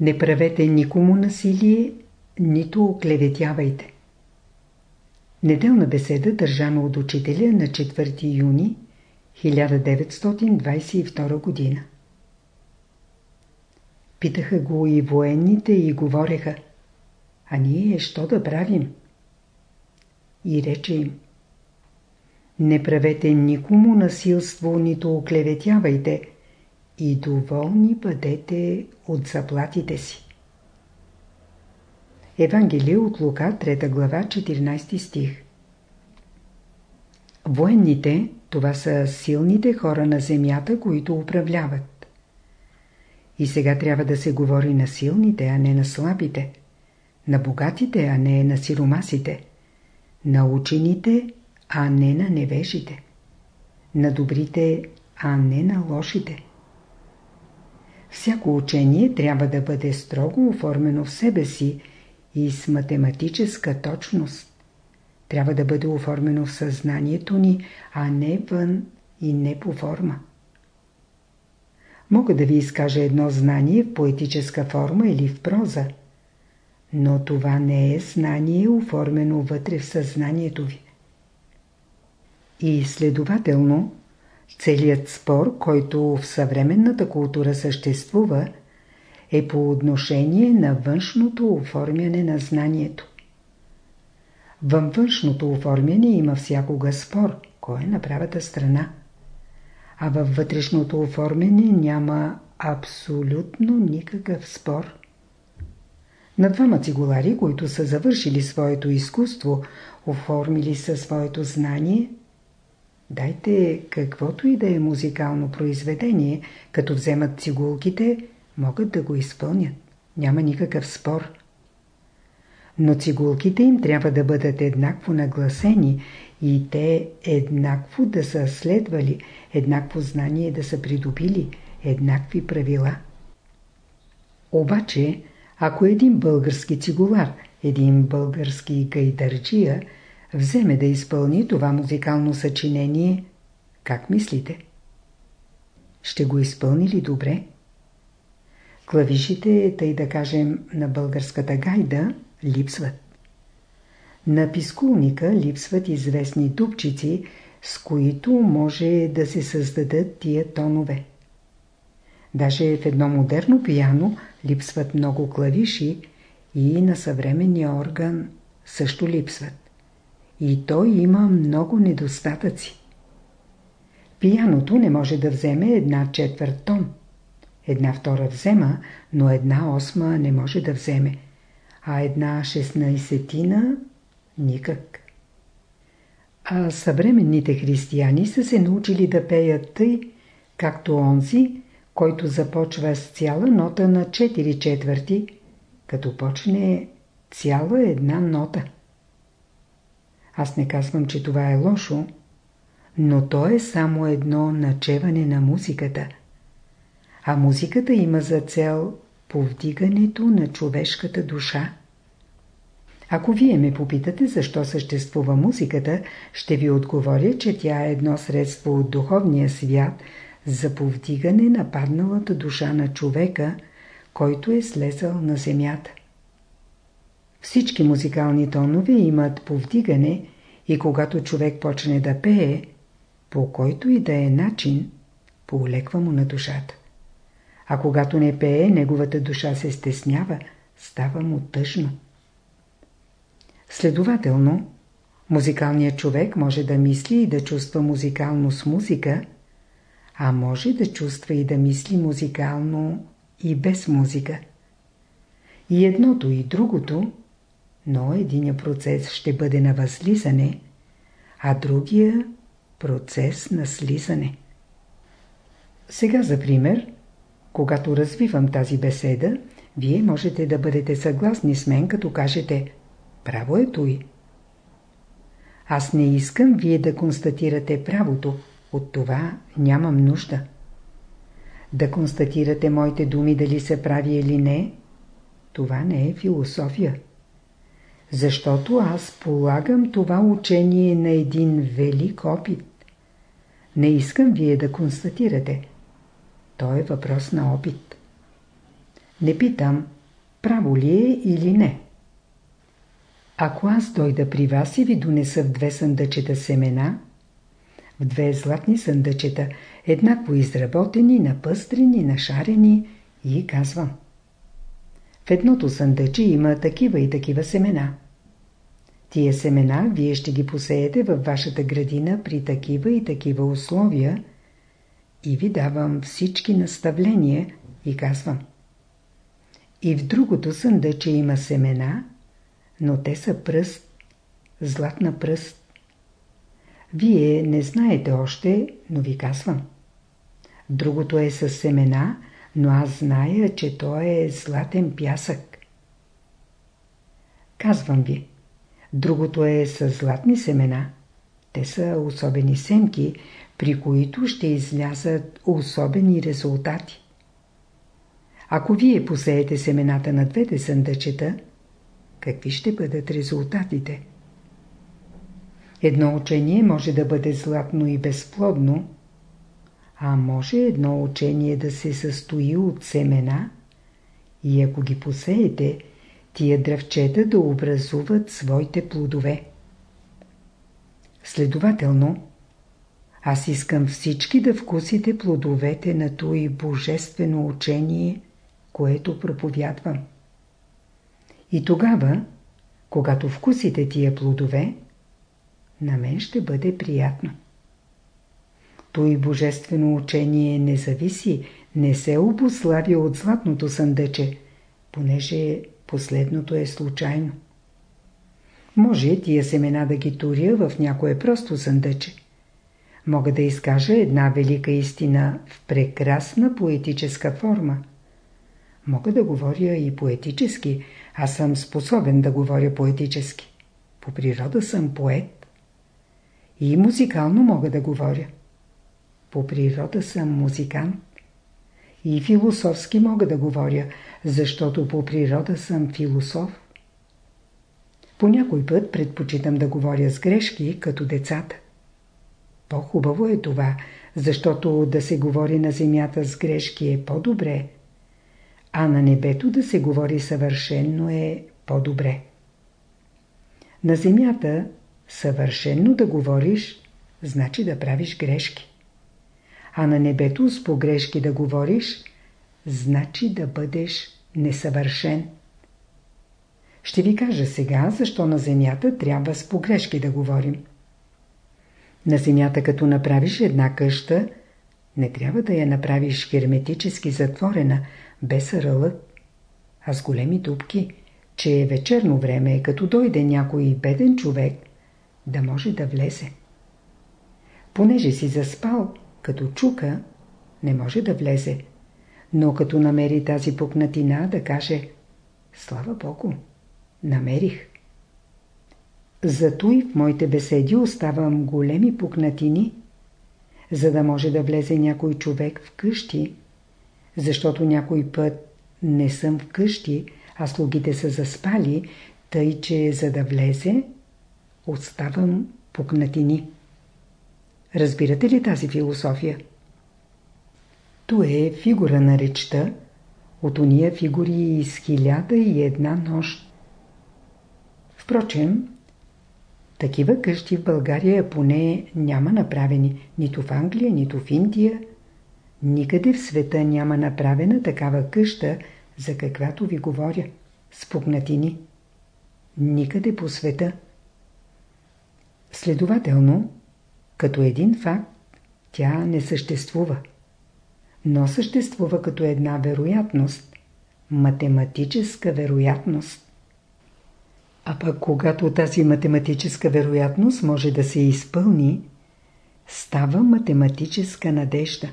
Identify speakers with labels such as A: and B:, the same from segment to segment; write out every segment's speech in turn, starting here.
A: Не правете никому насилие, нито оклеветявайте. Неделна беседа, държана от учителя на 4 юни 1922 година. Питаха го и военните и говореха, а ние що да правим? И рече им, не правете никому насилство, нито оклеветявайте и доволни бъдете от заплатите си. Евангелие от Лука, 3 глава, 14 стих Военните, това са силните хора на земята, които управляват. И сега трябва да се говори на силните, а не на слабите, на богатите, а не на сиромасите, на учените, а не на невежите, на добрите, а не на лошите. Всяко учение трябва да бъде строго оформено в себе си и с математическа точност. Трябва да бъде оформено в съзнанието ни, а не вън и не по форма. Мога да ви изкажа едно знание в поетическа форма или в проза, но това не е знание оформено вътре в съзнанието ви. И следователно, целият спор, който в съвременната култура съществува, е по отношение на външното оформяне на знанието. Във външното оформяне има всякога спор, кой е на правата страна. А във вътрешното оформяне няма абсолютно никакъв спор. На двама цигулари, които са завършили своето изкуство, оформили със своето знание, дайте каквото и да е музикално произведение, като вземат цигулките, могат да го изпълнят. Няма никакъв спор. Но цигулките им трябва да бъдат еднакво нагласени и те еднакво да са следвали, еднакво знание да са придобили, еднакви правила. Обаче, ако един български цигулар, един български гайдарджия вземе да изпълни това музикално съчинение, как мислите? Ще го изпълни ли добре? Клавишите, тъй да кажем, на българската гайда липсват. На пискулника липсват известни дупчици, с които може да се създадат тия тонове. Даже в едно модерно пияно липсват много клавиши и на съвременния орган също липсват. И той има много недостатъци. Пияното не може да вземе една четвърт тон. Една втора взема, но една осма не може да вземе, а една шестнайсетина никак. А съвременните християни са се научили да пеят тъй, както онзи, който започва с цяла нота на 4 четвърти, като почне цяла една нота. Аз не казвам, че това е лошо, но то е само едно начеване на музиката. А музиката има за цел повдигането на човешката душа. Ако вие ме попитате защо съществува музиката, ще ви отговоря, че тя е едно средство от духовния свят за повдигане на падналата душа на човека, който е слезал на земята. Всички музикални тонове имат повдигане и когато човек почне да пее, по който и да е начин, поулеква му на душата. А когато не пее, неговата душа се стеснява, става му тъжно. Следователно, музикалният човек може да мисли и да чувства музикално с музика, а може да чувства и да мисли музикално и без музика. И едното и другото, но един процес ще бъде на възлизане, а другия процес на слизане. Сега за пример, когато развивам тази беседа, вие можете да бъдете съгласни с мен, като кажете Право е той. Аз не искам вие да констатирате правото, от това нямам нужда. Да констатирате моите думи дали се прави или не, това не е философия. Защото аз полагам това учение на един велик опит. Не искам вие да констатирате. То е въпрос на опит. Не питам, право ли е или не. Ако аз дойда при вас и ви донеса в две съндъчета семена, в две златни съндъчета, еднакво изработени, напъстрени, нашарени и казвам. Едното съндъче има такива и такива семена. Тия семена вие ще ги посеете във вашата градина при такива и такива условия и ви давам всички наставления и казвам. И в другото съндъче има семена, но те са пръст, златна пръст. Вие не знаете още, но ви казвам. Другото е с семена, но аз зная, че то е златен пясък. Казвам ви. Другото е с златни семена. Те са особени семки, при които ще излязат особени резултати. Ако вие посеете семената на двете съндъчета, какви ще бъдат резултатите? Едно учение може да бъде златно и безплодно, а може едно учение да се състои от семена и ако ги посеете, тия дръвчета да образуват своите плодове. Следователно, аз искам всички да вкусите плодовете на той божествено учение, което проповядвам. И тогава, когато вкусите тия плодове, на мен ще бъде приятно. Той божествено учение не зависи, не се обославя от златното съндъче, понеже последното е случайно. Може тия семена да ги туря в някое просто съндъче. Мога да изкажа една велика истина в прекрасна поетическа форма. Мога да говоря и поетически, аз съм способен да говоря поетически. По природа съм поет. И музикално мога да говоря. По природа съм музикант. И философски мога да говоря, защото по природа съм философ. По някой път предпочитам да говоря с грешки, като децата. По-хубаво е това, защото да се говори на земята с грешки е по-добре, а на небето да се говори съвършенно е по-добре. На земята съвършенно да говориш, значи да правиш грешки. А на небето с погрешки да говориш, значи да бъдеш несъвършен. Ще ви кажа сега, защо на земята трябва с погрешки да говорим. На земята като направиш една къща, не трябва да я направиш херметически затворена, без рълък, а с големи дубки, че е вечерно време, като дойде някой беден човек, да може да влезе. Понеже си заспал, като чука, не може да влезе, но като намери тази пукнатина да каже Слава Богу, намерих. Зато и в моите беседи оставам големи пукнатини, за да може да влезе някой човек в къщи, защото някой път не съм в къщи, а слугите са заспали, тъй че за да влезе, оставам пукнатини. Разбирате ли тази философия? То е фигура на речта, от уния фигури из хиляда и една нощ. Впрочем, такива къщи в България поне няма направени, нито в Англия, нито в Индия. Никъде в света няма направена такава къща, за каквато ви говоря, с пукнатини. Никъде по света. Следователно, като един факт, тя не съществува. Но съществува като една вероятност, математическа вероятност. А пък когато тази математическа вероятност може да се изпълни, става математическа надежда.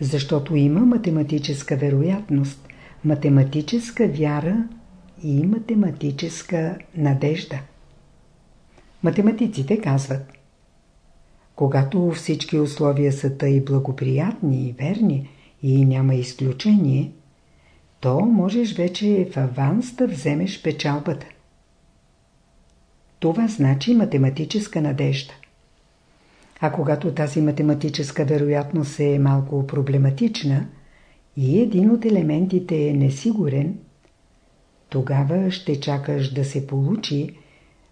A: Защото има математическа вероятност, математическа вяра и математическа надежда. Математиците казват Когато всички условия са тъй благоприятни и верни и няма изключение, то можеш вече в аванс да вземеш печалбата. Това значи математическа надежда. А когато тази математическа вероятност е малко проблематична и един от елементите е несигурен, тогава ще чакаш да се получи,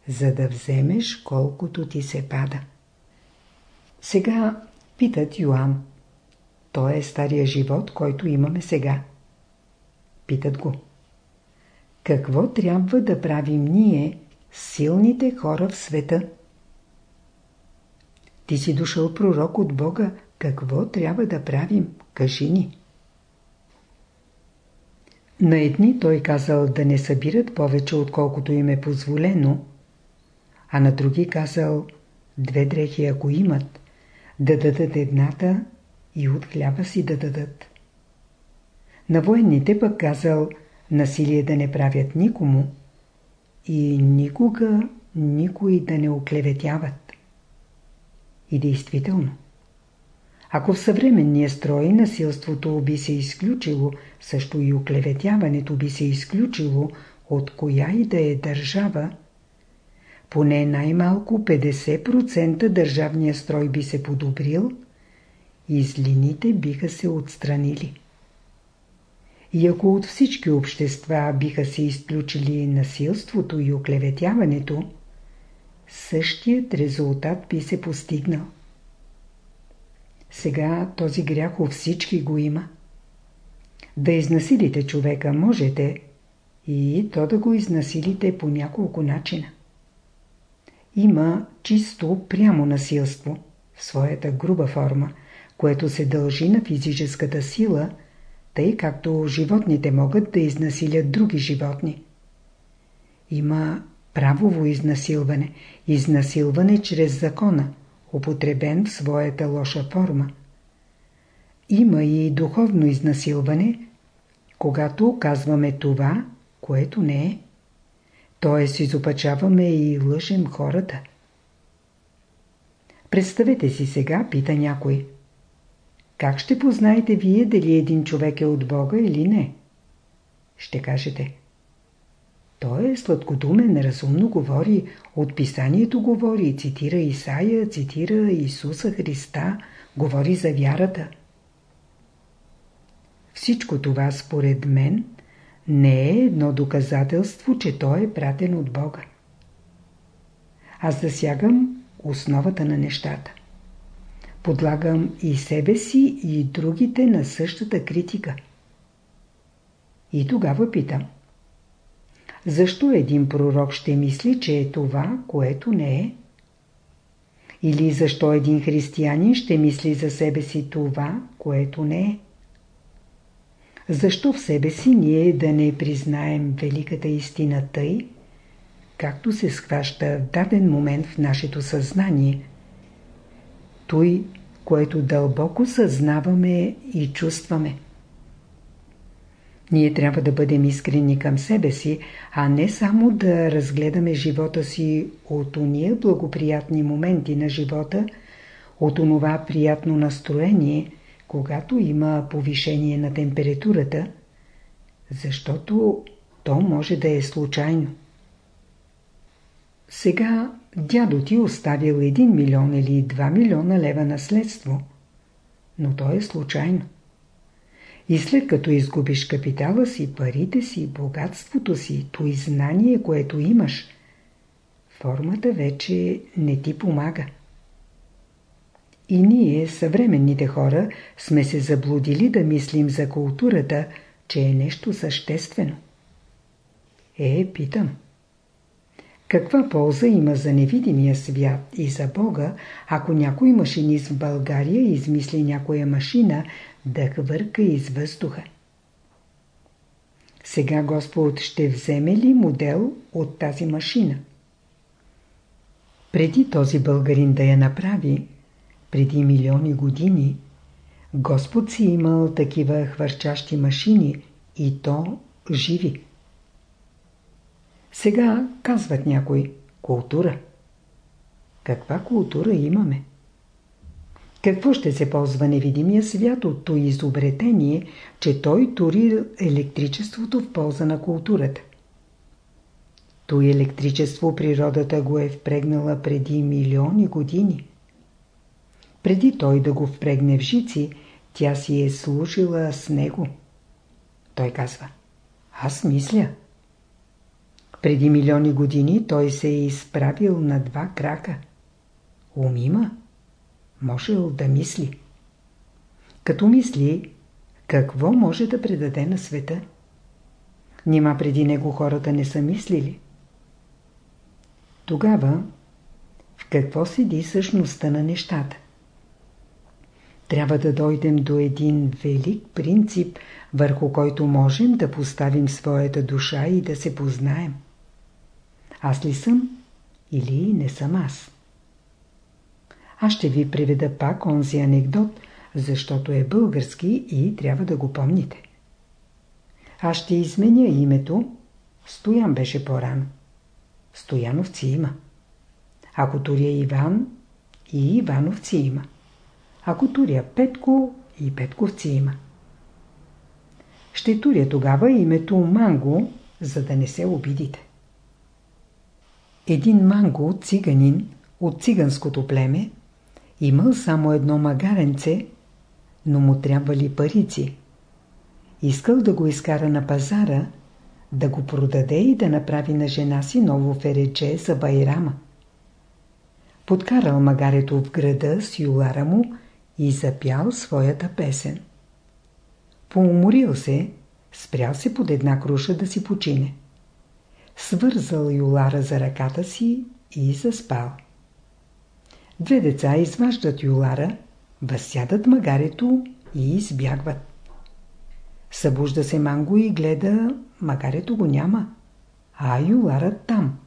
A: за да вземеш колкото ти се пада. Сега питат Йоан. Той е стария живот, който имаме сега. Питат го. Какво трябва да правим ние, силните хора в света? Ти си дошъл пророк от Бога. Какво трябва да правим? Кажи ни. На едни той казал да не събират повече, отколкото им е позволено, а на други казал две дрехи, ако имат, да дадат едната и от хляба си да дадат. На военните пък казал насилие да не правят никому и никога никой да не оклеветяват. И действително, ако в съвременния строй насилството би се изключило, също и оклеветяването би се изключило от коя и да е държава, поне най-малко 50% държавния строй би се подобрил и злините биха се отстранили. И ако от всички общества биха се изключили насилството и оклеветяването, същият резултат би се постигнал. Сега този грях у всички го има. Да изнасилите човека можете и то да го изнасилите по няколко начина. Има чисто прямо насилство в своята груба форма, което се дължи на физическата сила, тъй както животните могат да изнасилят други животни. Има правово изнасилване, изнасилване чрез закона, употребен в своята лоша форма. Има и духовно изнасилване, когато казваме това, което не е. Т.е. изопачаваме и лъжем хората. Представете си сега, пита някой. Как ще познаете вие дали един човек е от Бога или не? Ще кажете. Той е сладкодумен, разумно говори, от писанието говори, цитира Исаия, цитира Исуса Христа, говори за вярата. Всичко това според мен не е едно доказателство, че той е пратен от Бога. Аз засягам основата на нещата. Подлагам и себе си и другите на същата критика. И тогава питам. Защо един пророк ще мисли, че е това, което не е? Или защо един християнин ще мисли за себе си това, което не е? Защо в себе си ние да не признаем великата истина тъй, както се схваща в даден момент в нашето съзнание, той, което дълбоко съзнаваме и чувстваме? Ние трябва да бъдем искрени към себе си, а не само да разгледаме живота си от уния благоприятни моменти на живота, от онова приятно настроение, когато има повишение на температурата, защото то може да е случайно. Сега дядо ти оставил 1 милион или 2 милиона лева наследство, но то е случайно. И след като изгубиш капитала си, парите си, богатството си, то и знание, което имаш, формата вече не ти помага. И ние, съвременните хора, сме се заблудили да мислим за културата, че е нещо съществено. Е, питам. Каква полза има за невидимия свят и за Бога, ако някой машинист в България измисли някоя машина да хвърка из въздуха? Сега Господ ще вземе ли модел от тази машина? Преди този българин да я направи, преди милиони години, Господ си имал такива хвърчащи машини и то живи. Сега казват някой култура. Каква култура имаме? Какво ще се ползва невидимия свят от то изобретение, че той тури електричеството в полза на културата? То електричество природата го е впрегнала преди милиони години. Преди той да го впрегне в жици, тя си е служила с него. Той казва, аз мисля. Преди милиони години той се е изправил на два крака. Ум има. Можел да мисли. Като мисли, какво може да предаде на света? Нима преди него хората не са мислили. Тогава в какво седи същността на нещата? Трябва да дойдем до един велик принцип, върху който можем да поставим своята душа и да се познаем. Аз ли съм или не съм аз? Аз ще ви приведа пак онзи анекдот, защото е български и трябва да го помните. Аз ще изменя името. Стоян беше по-рано. Стояновци има. Ако туря Иван, и Ивановци има. Ако туря Петко, и Петковци има. Ще туря тогава името Манго, за да не се обидите. Един манго, циганин, от циганското племе, имал само едно магаренце, но му трябвали парици. Искал да го изкара на пазара, да го продаде и да направи на жена си ново ферече за байрама. Подкарал магарето в града с юлара му и запял своята песен. Поуморил се, спрял се под една круша да си почине. Свързал юлара за ръката си и заспал. Две деца изваждат юлара, възсядат магарето и избягват. Събужда се Манго и гледа, магарето го няма, а юларът там.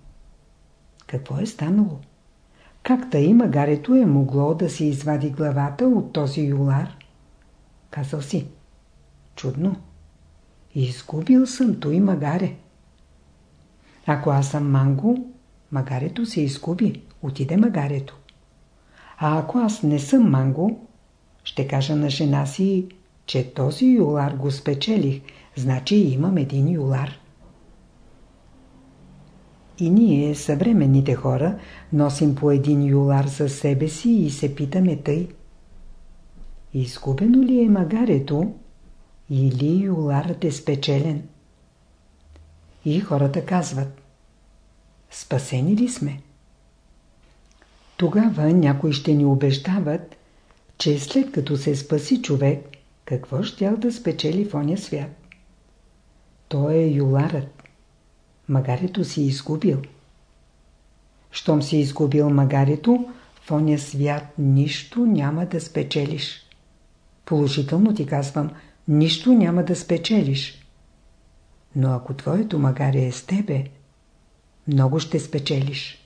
A: Какво е станало? Как тъй магарето е могло да си извади главата от този юлар? Казал си. Чудно. Изгубил съм той магаре. Ако аз съм манго, магарето се изгуби. Отиде магарето. А ако аз не съм манго, ще кажа на жена си, че този юлар го спечелих, значи имам един юлар. И ние, съвременните хора, носим по един юлар за себе си и се питаме тъй. Изгубено ли е магарето или юларът е спечелен? И хората казват. Спасени ли сме? Тогава някои ще ни убеждават, че след като се спаси човек, какво щял да спечели в оня свят? Той е юларът. Магарето си изгубил. Щом си изгубил магарето, в оня свят нищо няма да спечелиш. Положително ти казвам, нищо няма да спечелиш. Но ако твоето магаре е с тебе, много ще спечелиш.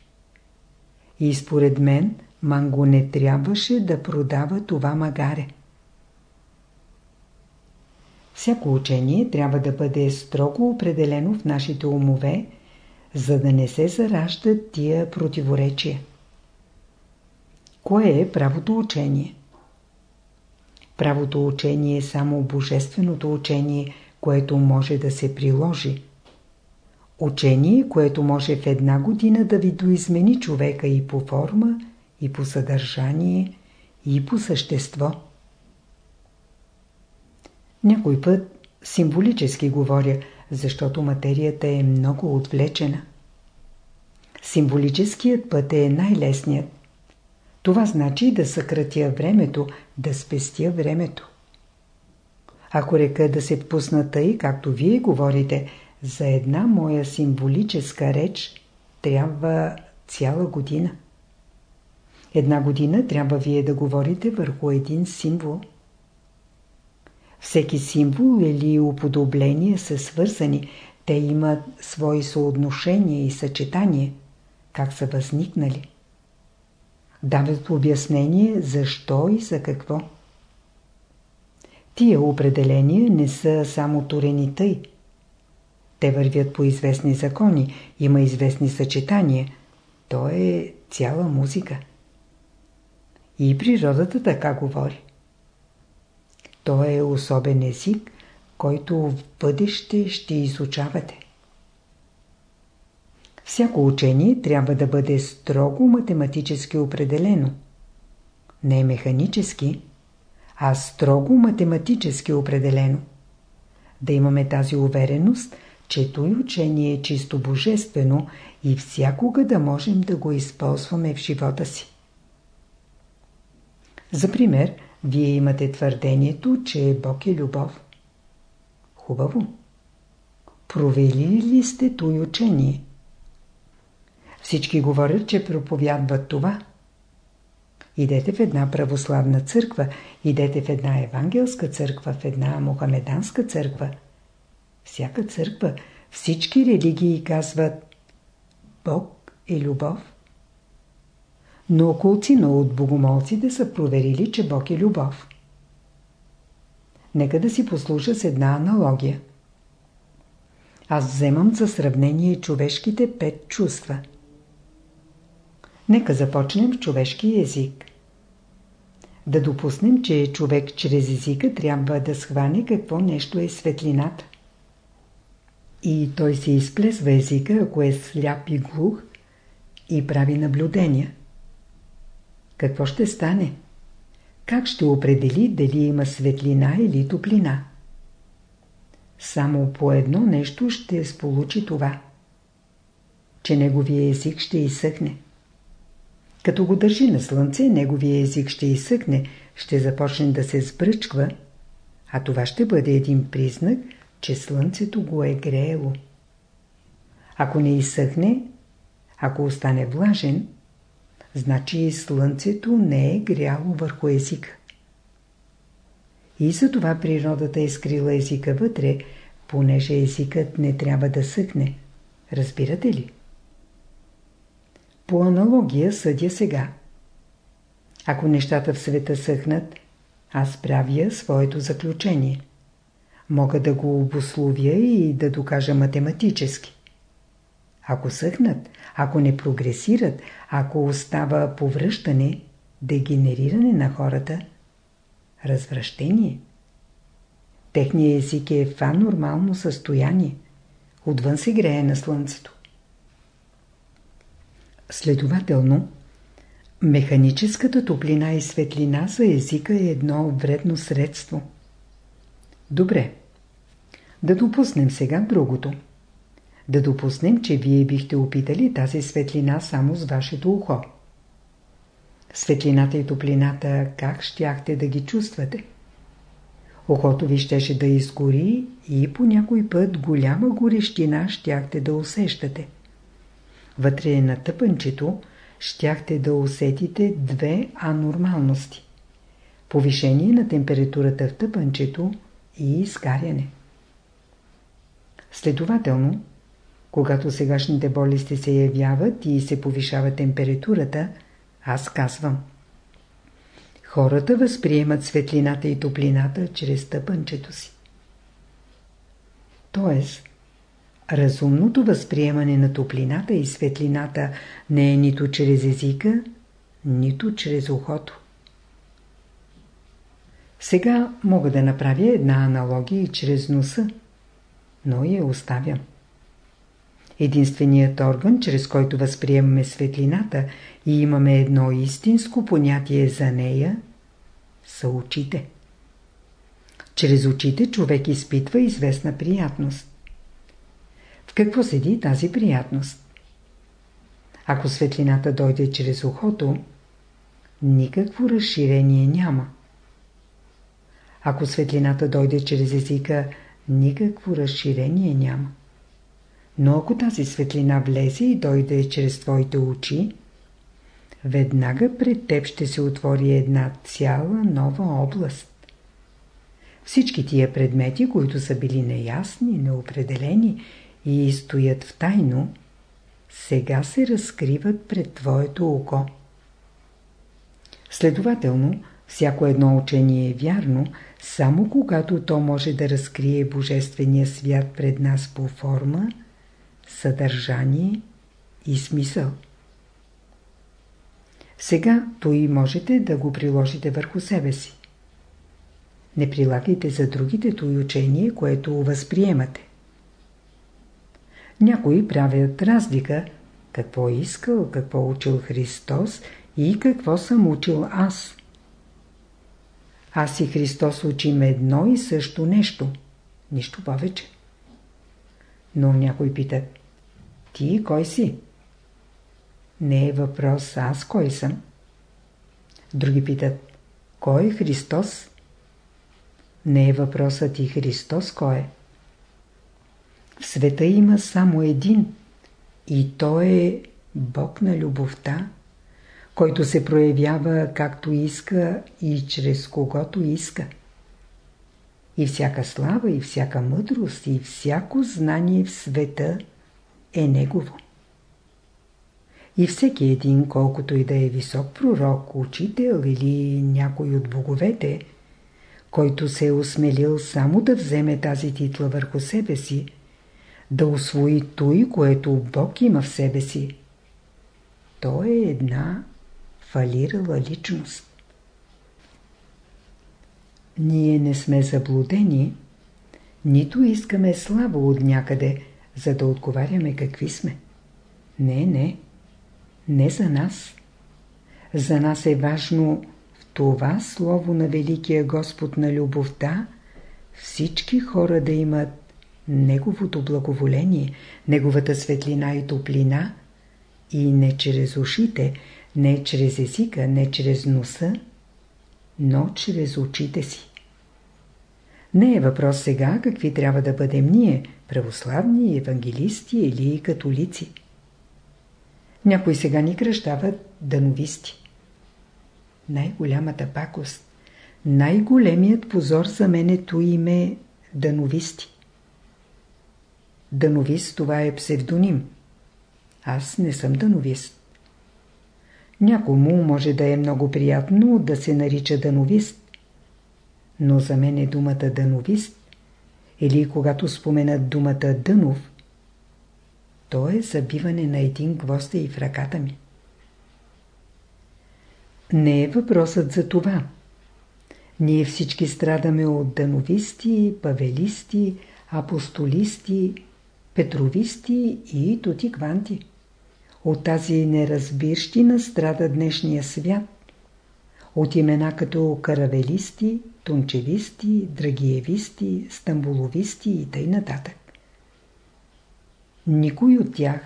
A: И според мен, Манго не трябваше да продава това магаре. Всяко учение трябва да бъде строго определено в нашите умове, за да не се зараждат тия противоречия. Кое е правото учение? Правото учение е само божественото учение, което може да се приложи. Учение, което може в една година да ви доизмени човека и по форма, и по съдържание, и по същество. Някой път символически говоря, защото материята е много отвлечена. Символическият път е най-лесният. Това значи да съкратя времето, да спестя времето. Ако река да се пусна тъй, както вие говорите, за една моя символическа реч трябва цяла година. Една година трябва вие да говорите върху един символ. Всеки символ или уподобление са свързани, те имат свои съотношения и съчетания, как са възникнали. Дават обяснение защо и за какво. Тия определения не са само турени тъй. Те вървят по известни закони, има известни съчетания. То е цяла музика. И природата така говори. То е особен език, който в бъдеще ще изучавате. Всяко учение трябва да бъде строго математически определено. Не механически, а строго математически определено. Да имаме тази увереност, че той учение е чисто божествено и всякога да можем да го използваме в живота си. За пример, вие имате твърдението, че Бог е любов. Хубаво. Проверили ли сте той учение? Всички говорят, че проповядват това. Идете в една православна църква, идете в една евангелска църква, в една мухамеданска църква. Всяка църква, всички религии казват Бог е любов. Но околцина от богомолците са проверили, че Бог е любов. Нека да си послуша с една аналогия. Аз вземам за сравнение човешките пет чувства. Нека започнем с човешки език. Да допуснем, че човек чрез езика трябва да схване какво нещо е светлината. И той се изплесва езика, ако е сляп и глух, и прави наблюдения. Какво ще стане? Как ще определи дали има светлина или топлина? Само по едно нещо ще сполучи това. Че неговия език ще изсъхне. Като го държи на слънце, неговия език ще изсъхне, ще започне да се сбръчква, а това ще бъде един признак, че слънцето го е греело. Ако не изсъхне, ако остане влажен, значи слънцето не е гряло върху езика. И за това природата е скрила езика вътре, понеже езикът не трябва да съкне. Разбирате ли? По аналогия съдя сега. Ако нещата в света съхнат, аз правя своето заключение. Мога да го обословя и да докажа математически. Ако съхнат, ако не прогресират, ако остава повръщане, дегенериране на хората, развращение. Техният език е в нормално състояние. Отвън се грее на слънцето. Следователно, механическата топлина и светлина за езика е едно вредно средство. Добре. Да допуснем сега другото. Да допуснем, че вие бихте опитали тази светлина само с вашето ухо. Светлината и топлината как щяхте да ги чувствате? Ухото ви щеше да изгори и по някой път голяма горещина щяхте да усещате. Вътре на тъпънчето щяхте да усетите две анормалности. Повишение на температурата в тъпънчето и изгаряне. Следователно, когато сегашните болести се явяват и се повишава температурата, аз казвам. Хората възприемат светлината и топлината чрез тъпънчето си. Тоест, разумното възприемане на топлината и светлината не е нито чрез езика, нито чрез ухото. Сега мога да направя една аналогия и чрез носа, но я оставям. Единственият орган, чрез който възприемаме светлината и имаме едно истинско понятие за нея, са очите. Чрез очите човек изпитва известна приятност. В какво седи тази приятност? Ако светлината дойде чрез ухото, никакво разширение няма. Ако светлината дойде чрез езика, никакво разширение няма. Но ако тази светлина влезе и дойде чрез твоите очи, веднага пред теб ще се отвори една цяла нова област. Всички тия предмети, които са били неясни, неопределени и стоят в тайно, сега се разкриват пред твоето око. Следователно, всяко едно учение е вярно, само когато то може да разкрие Божествения свят пред нас по форма, съдържание и смисъл. Сега той можете да го приложите върху себе си. Не прилагайте за другите той учение, което възприемате. Някои правят разлика какво е искал, какво учил Христос и какво съм учил аз. Аз и Христос учим едно и също нещо. Нищо повече. Но някой пита, ти кой си? Не е въпрос аз кой съм. Други питат, кой е Христос? Не е въпросът и Христос кой е. В света има само един и той е Бог на любовта, който се проявява както иска и чрез когото иска. И всяка слава, и всяка мъдрост, и всяко знание в света е Негово. И всеки един, колкото и да е висок пророк, учител или някой от боговете, който се е осмелил само да вземе тази титла върху себе си, да освои той, което Бог има в себе си, то е една фалирала личност. Ние не сме заблудени, нито искаме слава от някъде, за да отговаряме какви сме. Не, не. Не за нас. За нас е важно в това слово на Великия Господ на любовта всички хора да имат Неговото благоволение, Неговата светлина и топлина и не чрез ушите, не чрез езика, не чрез носа, но чрез очите си. Не е въпрос сега какви трябва да бъдем ние, православни, евангелисти или католици. Някои сега ни кръщават дановисти. Най-голямата пакост, най-големият позор за мен е то име дановисти. Дановист това е псевдоним. Аз не съм дановист. Някому може да е много приятно да се нарича дановист, но за мен е думата дановист или когато споменат думата дънов, то е забиване на един гвозда и в ръката ми. Не е въпросът за това. Ние всички страдаме от дановисти, павелисти, апостолисти, петровисти и тотикванти. От тази неразбирщина страда днешния свят. От имена като каравелисти, тунчевисти, драгиевисти, стамбуловисти и нататък. Никой от тях,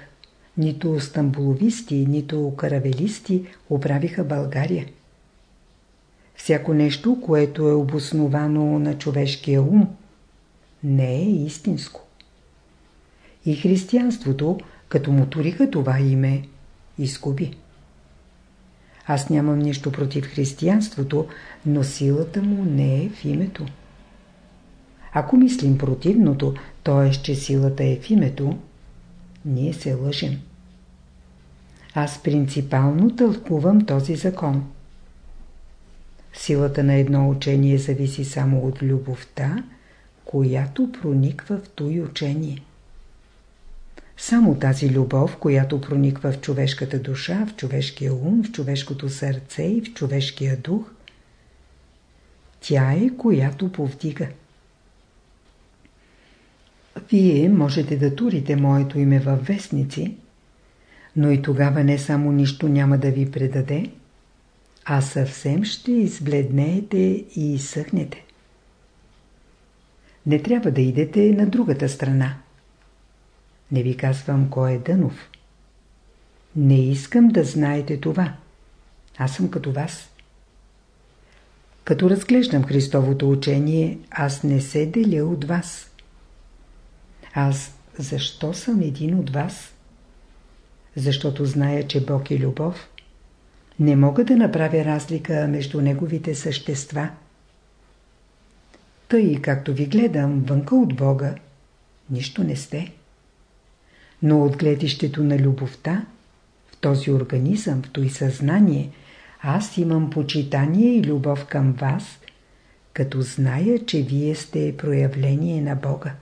A: нито стамбуловисти, нито каравелисти, оправиха България. Всяко нещо, което е обосновано на човешкия ум, не е истинско. И християнството, като му туриха това име, изгуби. Аз нямам нищо против християнството, но силата му не е в името. Ако мислим противното, т.е. че силата е в името, ние се лъжем. Аз принципално тълкувам този закон. Силата на едно учение зависи само от любовта, която прониква в той учение. Само тази любов, която прониква в човешката душа, в човешкия ум, в човешкото сърце и в човешкия дух, тя е, която повдига. Вие можете да турите моето име във вестници, но и тогава не само нищо няма да ви предаде, а съвсем ще избледнеете и изсъхнете. Не трябва да идете на другата страна. Не ви казвам кой е Дънов. Не искам да знаете това. Аз съм като вас. Като разглеждам Христовото учение, аз не се деля от вас. Аз защо съм един от вас? Защото зная, че Бог е любов. Не мога да направя разлика между Неговите същества. Тъй, както ви гледам вънка от Бога, нищо не сте. Но от гледището на любовта, в този организъм, в този съзнание, аз имам почитание и любов към вас, като зная, че вие сте проявление на Бога.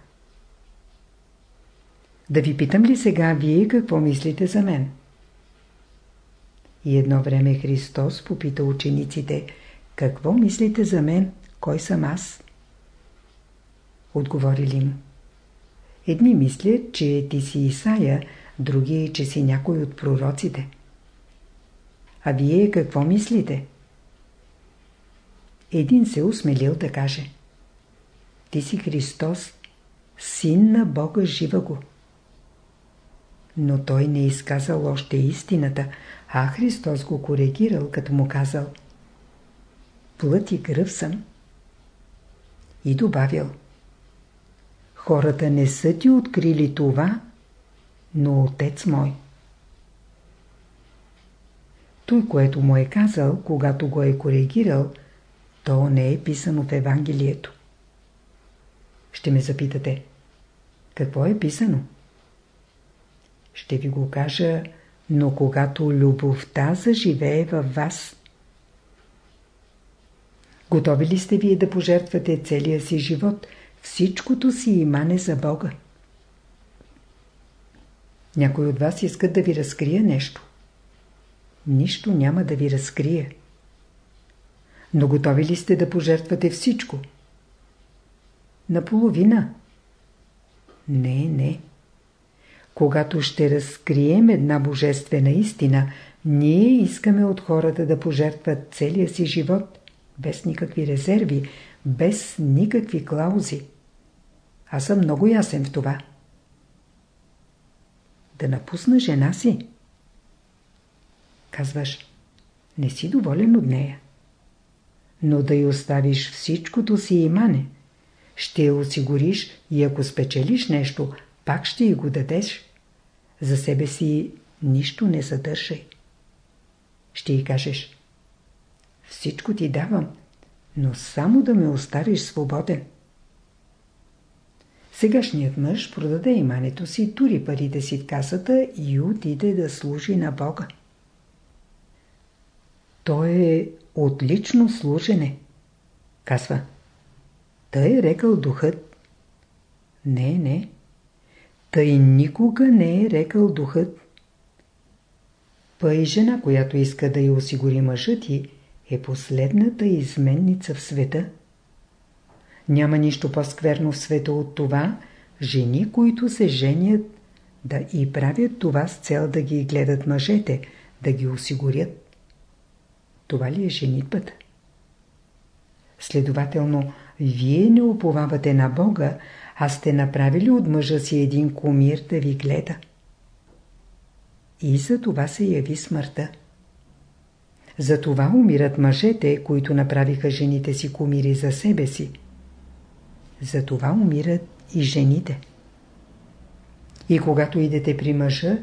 A: Да ви питам ли сега вие какво мислите за мен? И едно време Христос попита учениците, какво мислите за мен, кой съм аз? Отговорили му. Едни мислят, че ти си Исая, други, че си някой от пророците. А вие какво мислите? един се усмелил да каже Ти си Христос, син на Бога жива го. Но той не изказал още истината, а Христос го коригирал, като му казал Плът и кръв съм. И добавил Хората не са ти открили това, но Отец мой. Той, което му е казал, когато го е коригирал, то не е писано в Евангелието. Ще ме запитате, какво е писано? Ще ви го кажа, но когато любовта заживее във вас. Готови ли сте вие да пожертвате целия си живот, всичкото си имане за Бога? Някой от вас искат да ви разкрие нещо. Нищо няма да ви разкрие. Но готови ли сте да пожертвате всичко? Наполовина. Не, не. Когато ще разкрием една божествена истина, ние искаме от хората да пожертват целия си живот, без никакви резерви, без никакви клаузи. Аз съм много ясен в това. Да напусна жена си? Казваш, не си доволен от нея. Но да й оставиш всичкото си имане. Ще я осигуриш и ако спечелиш нещо, пак ще й го дадеш. За себе си нищо не задържай. Ще й кажеш, всичко ти давам, но само да ме оставиш свободен. Сегашният мъж продаде имането си, тури парите си в касата и отиде да служи на Бога. То е отлично служене. Казва. Тъй е рекал духът. Не, не. Тъй никога не е рекал духът. Па и жена, която иска да й осигури мъжът ти, е последната изменница в света. Няма нищо по-скверно в света от това, жени, които се женят, да и правят това с цел да ги гледат мъжете, да ги осигурят. Това ли е женитбата? Следователно, вие не уповавате на Бога, а сте направили от мъжа си един комир да ви гледа. И за това се яви смъртта. За това умират мъжете, които направиха жените си комири за себе си. За това умират и жените. И когато идете при мъжа,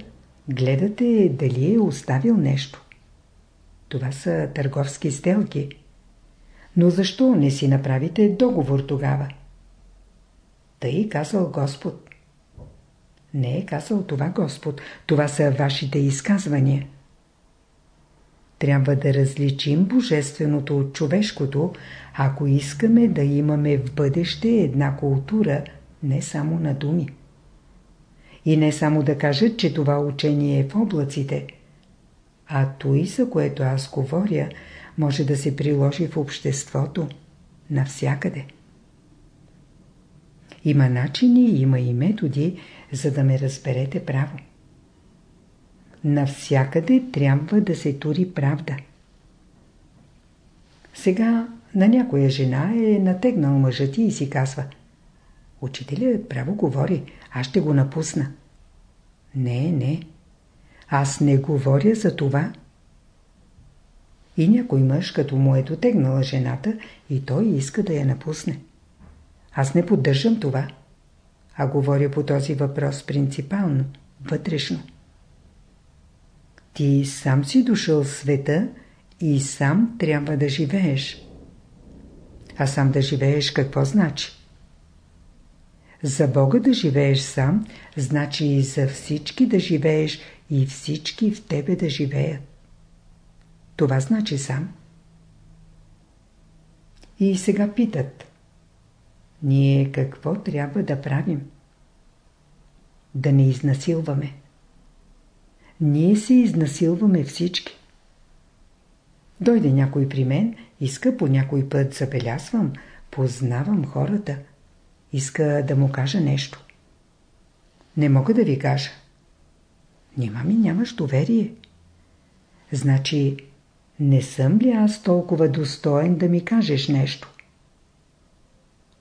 A: гледате дали е оставил нещо. Това са търговски сделки. Но защо не си направите договор тогава? Тъй казал Господ. Не е казал това Господ. Това са вашите изказвания. Трябва да различим божественото от човешкото, ако искаме да имаме в бъдеще една култура, не само на думи. И не само да кажат, че това учение е в облаците, а той, за което аз говоря, може да се приложи в обществото, навсякъде. Има начини, има и методи, за да ме разберете право. Навсякъде трябва да се тури правда. Сега на някоя жена е натегнал мъжът и си казва Учителят право говори, аз ще го напусна. Не, не. Аз не говоря за това. И някой мъж, като му е дотегнала жената, и той иска да я напусне. Аз не поддържам това, а говоря по този въпрос принципално, вътрешно. Ти сам си дошъл в света и сам трябва да живееш. А сам да живееш какво значи? За Бога да живееш сам, значи и за всички да живееш и всички в тебе да живеят. Това значи сам. И сега питат. Ние какво трябва да правим? Да не изнасилваме. Ние се изнасилваме всички. Дойде някой при мен, иска по някой път забелязвам, познавам хората. Иска да му кажа нещо. Не мога да ви кажа. Нима ми нямаш доверие. Значи, не съм ли аз толкова достоен да ми кажеш нещо?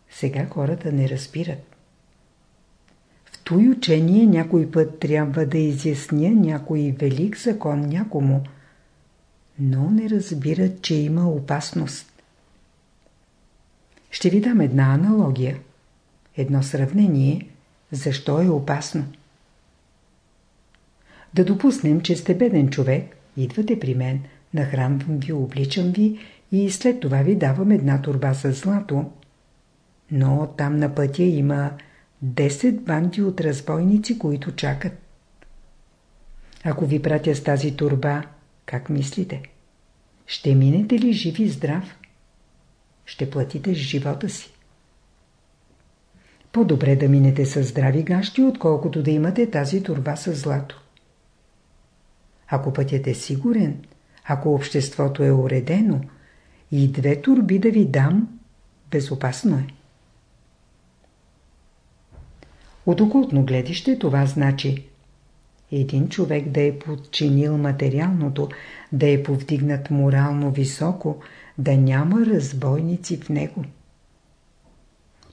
A: Сега хората не разбират. Той учение някой път трябва да изясня някой велик закон някому, но не разбират, че има опасност. Ще ви дам една аналогия. Едно сравнение, защо е опасно. Да допуснем, че сте беден човек, идвате при мен, нахранвам ви, обличам ви и след това ви давам една турба с злато. Но там на пътя има 10 банди от разбойници, които чакат. Ако ви пратя с тази турба, как мислите? Ще минете ли жив и здрав? Ще платите с живота си. По-добре да минете с здрави гащи, отколкото да имате тази турба с злато. Ако пътят е сигурен, ако обществото е уредено, и две турби да ви дам, безопасно е. От окултно гледище това значи един човек да е подчинил материалното, да е повдигнат морално високо, да няма разбойници в него.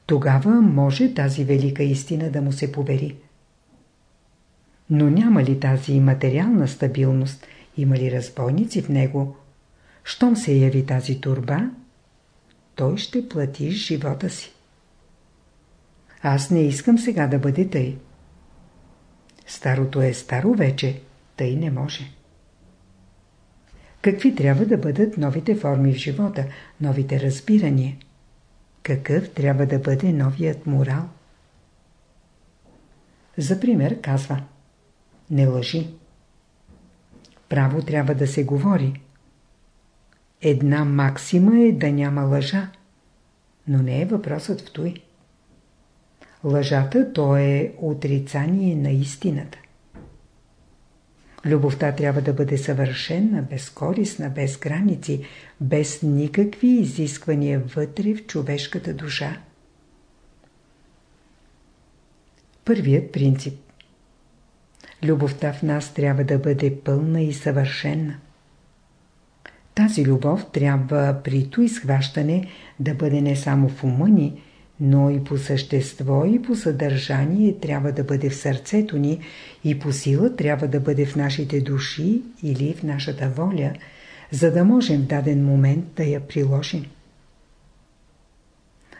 A: Тогава може тази велика истина да му се повери. Но няма ли тази материална стабилност, има ли разбойници в него, щом се яви тази турба, той ще плати живота си. Аз не искам сега да бъде тъй. Старото е старо вече, тъй не може. Какви трябва да бъдат новите форми в живота, новите разбирания? Какъв трябва да бъде новият морал? За пример казва Не лъжи. Право трябва да се говори. Една максима е да няма лъжа, но не е въпросът в той. Лъжата то е отрицание на истината. Любовта трябва да бъде съвършена, безкорисна, без граници, без никакви изисквания вътре в човешката душа. Първият принцип Любовта в нас трябва да бъде пълна и съвършена. Тази любов трябва при то изхващане да бъде не само в ума ни, но и по същество и по съдържание трябва да бъде в сърцето ни и по сила трябва да бъде в нашите души или в нашата воля, за да можем в даден момент да я приложим.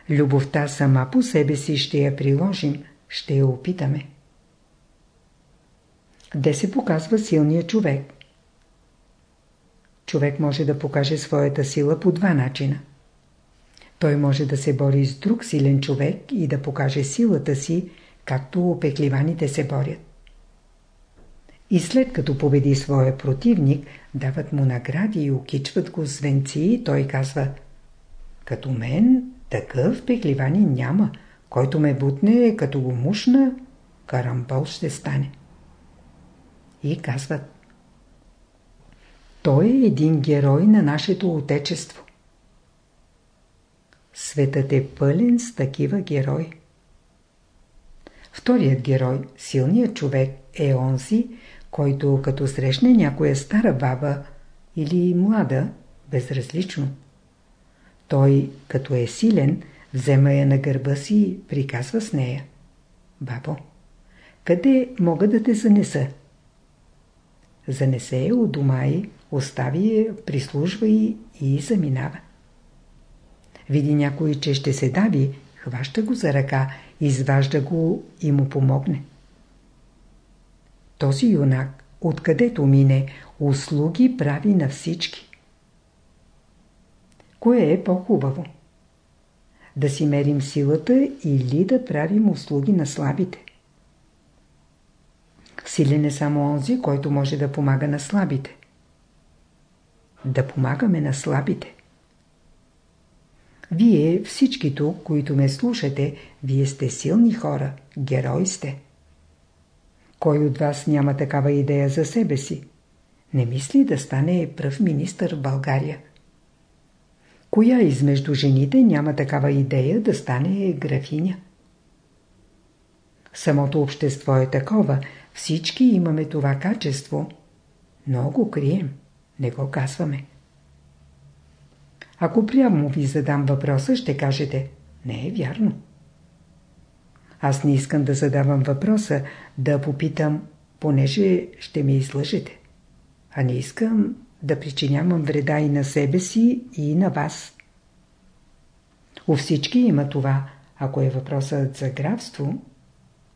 A: Любовта сама по себе си ще я приложим, ще я опитаме. Де се показва силният човек? Човек може да покаже своята сила по два начина – той може да се бори с друг силен човек и да покаже силата си, както опекливаните се борят. И след като победи своя противник, дават му награди и окичват го с венци и той казва Като мен такъв пекливани няма, който ме бутне, като го мушна, карамбол ще стане. И казват Той е един герой на нашето отечество. Светът е пълен с такива герои. Вторият герой, силният човек, е онзи, който като срещне някоя стара баба или млада, безразлично. Той, като е силен, взема я на гърба си и приказва с нея. Бабо, къде мога да те занеса? Занесе я у дома и остави я, прислужва и, и заминава. Види някой, че ще се дави, хваща го за ръка, изважда го и му помогне. Този юнак, откъдето мине, услуги прави на всички. Кое е по-хубаво? Да си мерим силата или да правим услуги на слабите? Силен е само онзи, който може да помага на слабите. Да помагаме на слабите. Вие всички тук, които ме слушате, вие сте силни хора, герои сте. Кой от вас няма такава идея за себе си? Не мисли да стане пръв министър в България. Коя измежду жените няма такава идея да стане графиня? Самото общество е такова, всички имаме това качество, но го крием, не го казваме. Ако прямо ви задам въпроса, ще кажете Не е вярно. Аз не искам да задавам въпроса, да попитам, понеже ще ми излъжете. А не искам да причинявам вреда и на себе си, и на вас. У всички има това. Ако е въпросът за графство,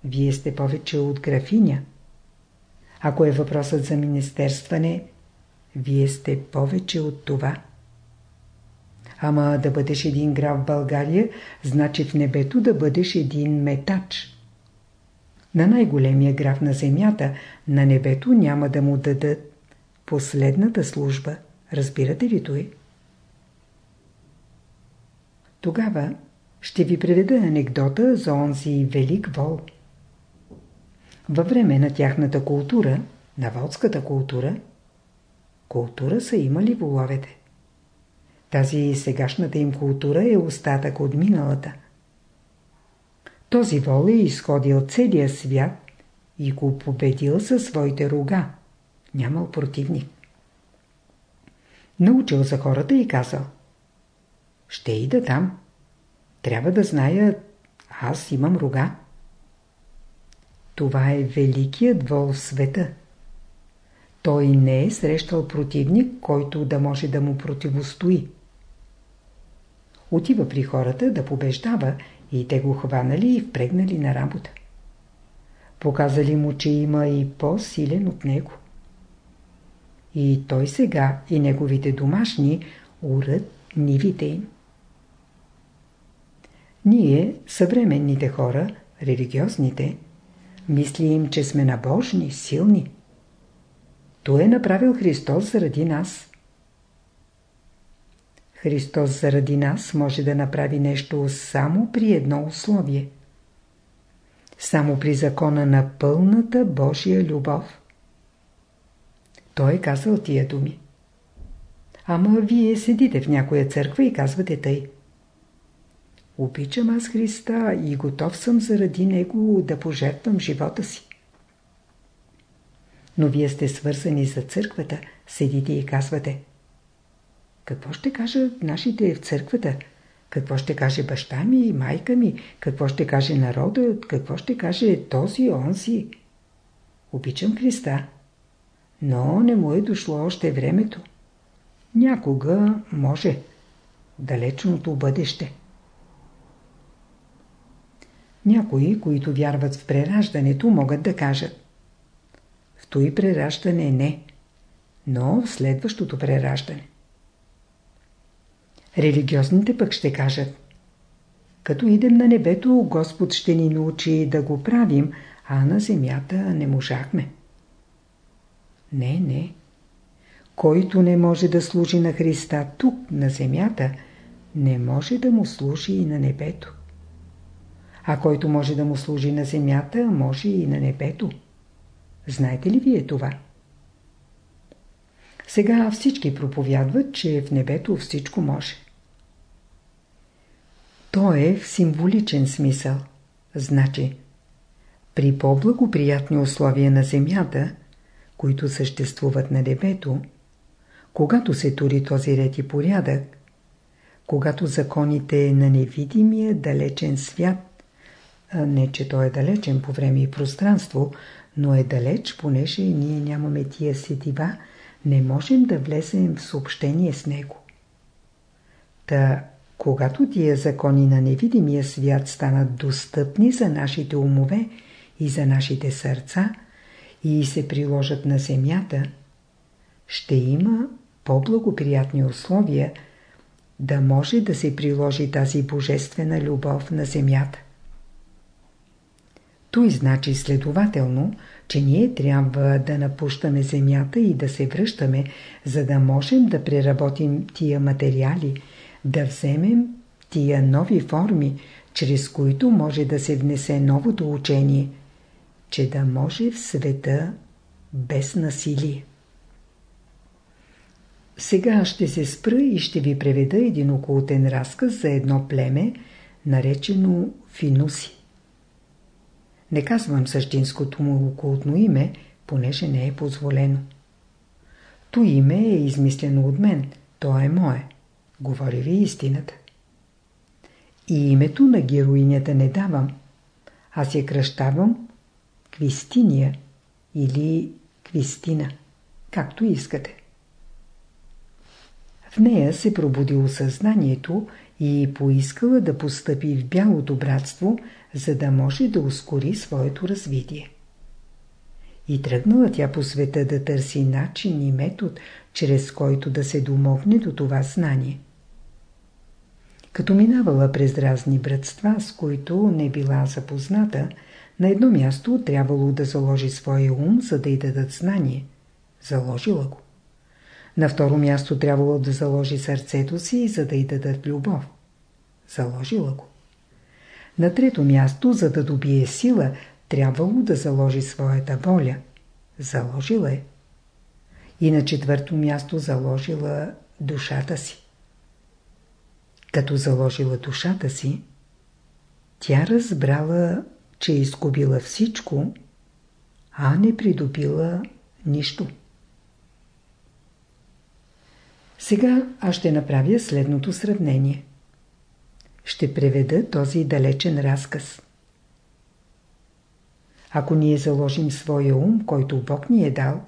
A: вие сте повече от графиня. Ако е въпросът за министерстване, вие сте повече от това. Ама да бъдеш един граф България, значи в небето да бъдеш един метач. На най-големия граф на земята, на небето няма да му дадат последната служба. Разбирате ли той? Тогава ще ви преведа анекдота за онзи велик вол. Във време на тяхната култура, на волската култура, култура са имали воловете. Тази сегашната им култура е остатък от миналата. Този вол е изходил целия свят и го победил със своите рога. Нямал противник. Научил за хората и казал Ще ида там. Трябва да зная, аз имам рога. Това е великият вол в света. Той не е срещал противник, който да може да му противостои. Отива при хората да побеждава и те го хванали и впрегнали на работа. Показали му, че има и по-силен от него. И той сега и неговите домашни урат нивите им. Ние, съвременните хора, религиозните, мислим, че сме набожни, силни. То е направил Христос заради нас. Христос заради нас може да направи нещо само при едно условие. Само при закона на пълната Божия любов. Той е казал тия думи. Ама вие седите в някоя църква и казвате тъй. Обичам аз Христа и готов съм заради Него да пожертвам живота си. Но вие сте свързани за църквата, седите и казвате. Какво ще кажат нашите в църквата? Какво ще каже баща ми и майка ми? Какво ще каже народът? Какво ще каже този, онзи? Обичам Христа. Но не му е дошло още времето. Някога може. Далечното бъдеще. Някои, които вярват в прераждането, могат да кажат В той прераждане не, но в следващото прераждане. Религиозните пък ще кажат Като идем на небето, Господ ще ни научи да го правим, а на земята не можахме. Не, не. Който не може да служи на Христа тук, на земята, не може да му служи и на небето. А който може да му служи на земята, може и на небето. Знаете ли вие това? Сега всички проповядват, че в небето всичко може. То е в символичен смисъл. Значи, при по-благоприятни условия на земята, които съществуват на небето, когато се тури този ред и порядък, когато законите на невидимия далечен свят, не че той е далечен по време и пространство, но е далеч, понеже ние нямаме тия сетива, не можем да влезем в съобщение с него. Та когато тия закони на невидимия свят станат достъпни за нашите умове и за нашите сърца и се приложат на земята, ще има по-благоприятни условия да може да се приложи тази божествена любов на земята. Той значи следователно, че ние трябва да напущаме земята и да се връщаме, за да можем да преработим тия материали – да вземем тия нови форми, чрез които може да се внесе новото учение, че да може в света без насилие. Сега ще се спра и ще ви преведа един окултен разказ за едно племе, наречено Финуси. Не казвам същинското му окултно име, понеже не е позволено. То име е измислено от мен, то е мое. Говори ви истината. И името на героинята не давам. Аз я кръщавам Квистиния или Квистина, както искате. В нея се пробуди осъзнанието и поискала да постъпи в бялото братство, за да може да ускори своето развитие. И тръгнала тя по света да търси начин и метод, чрез който да се домогне до това знание. Като минавала през разни братства, с които не била запозната, на едно място трябвало да заложи своя ум, за да й дадат знание. Заложила го. На второ място трябвало да заложи сърцето си, за да й дадат любов. Заложила го. На трето място, за да добие сила, трябвало да заложи своята воля. Заложила е. И на четвърто място заложила душата си. Като заложила душата си, тя разбрала, че е изгубила всичко, а не придобила нищо. Сега аз ще направя следното сравнение. Ще преведа този далечен разказ. Ако ние заложим своя ум, който Бог ни е дал,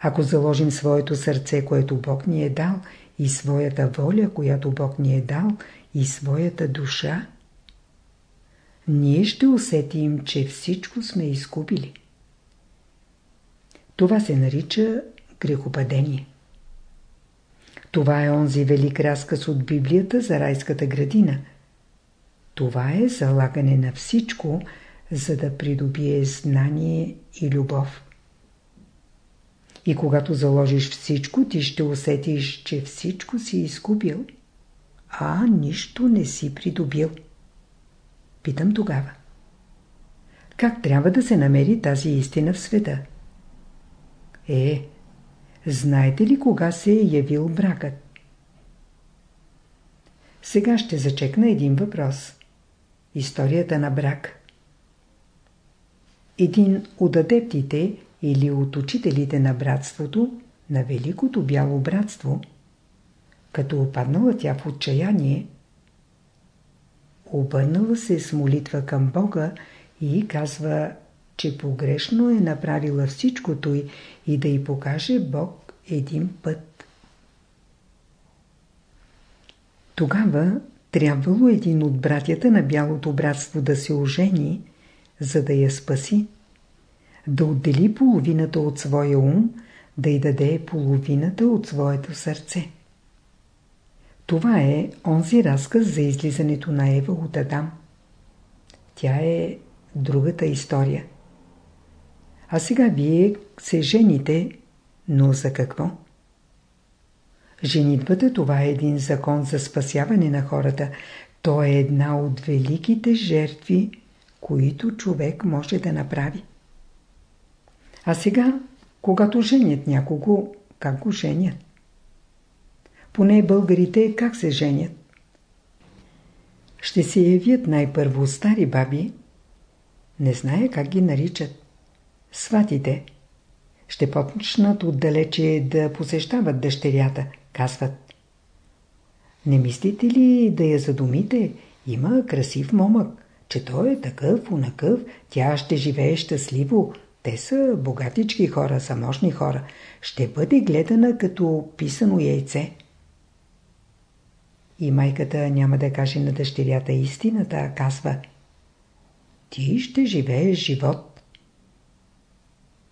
A: ако заложим своето сърце, което Бог ни е дал, и своята воля, която Бог ни е дал, и своята душа, ние ще усетим, че всичко сме изкупили. Това се нарича грехопадение. Това е онзи велик разказ от Библията за райската градина. Това е залагане на всичко, за да придобие знание и любов. И когато заложиш всичко, ти ще усетиш, че всичко си изкупил, а нищо не си придобил. Питам тогава. Как трябва да се намери тази истина в света? Е, знаете ли кога се е явил бракът? Сега ще зачекна един въпрос. Историята на брак. Един от адептите или от учителите на братството, на Великото Бяло братство, като опаднала тя в отчаяние, обърнала се с молитва към Бога и казва, че погрешно е направила всичкото й и да й покаже Бог един път. Тогава трябвало един от братята на Бялото братство да се ожени, за да я спаси да отдели половината от своя ум, да й даде половината от своето сърце. Това е онзи разказ за излизането на Ева от Адам. Тя е другата история. А сега вие се жените, но за какво? Женитбата това е един закон за спасяване на хората. То е една от великите жертви, които човек може да направи. А сега, когато женят някого, как го женят? Поне българите как се женят? Ще се явят най-първо стари баби, не зная как ги наричат, сватите. Ще почнат отдалече да посещават дъщерята, казват. Не мислите ли да я задумите? Има красив момък, че той е такъв, унакъв, тя ще живее щастливо, те са богатички хора, самошни хора. Ще бъде гледана като писано яйце. И майката няма да каже на дъщерята истината, а казва Ти ще живееш живот.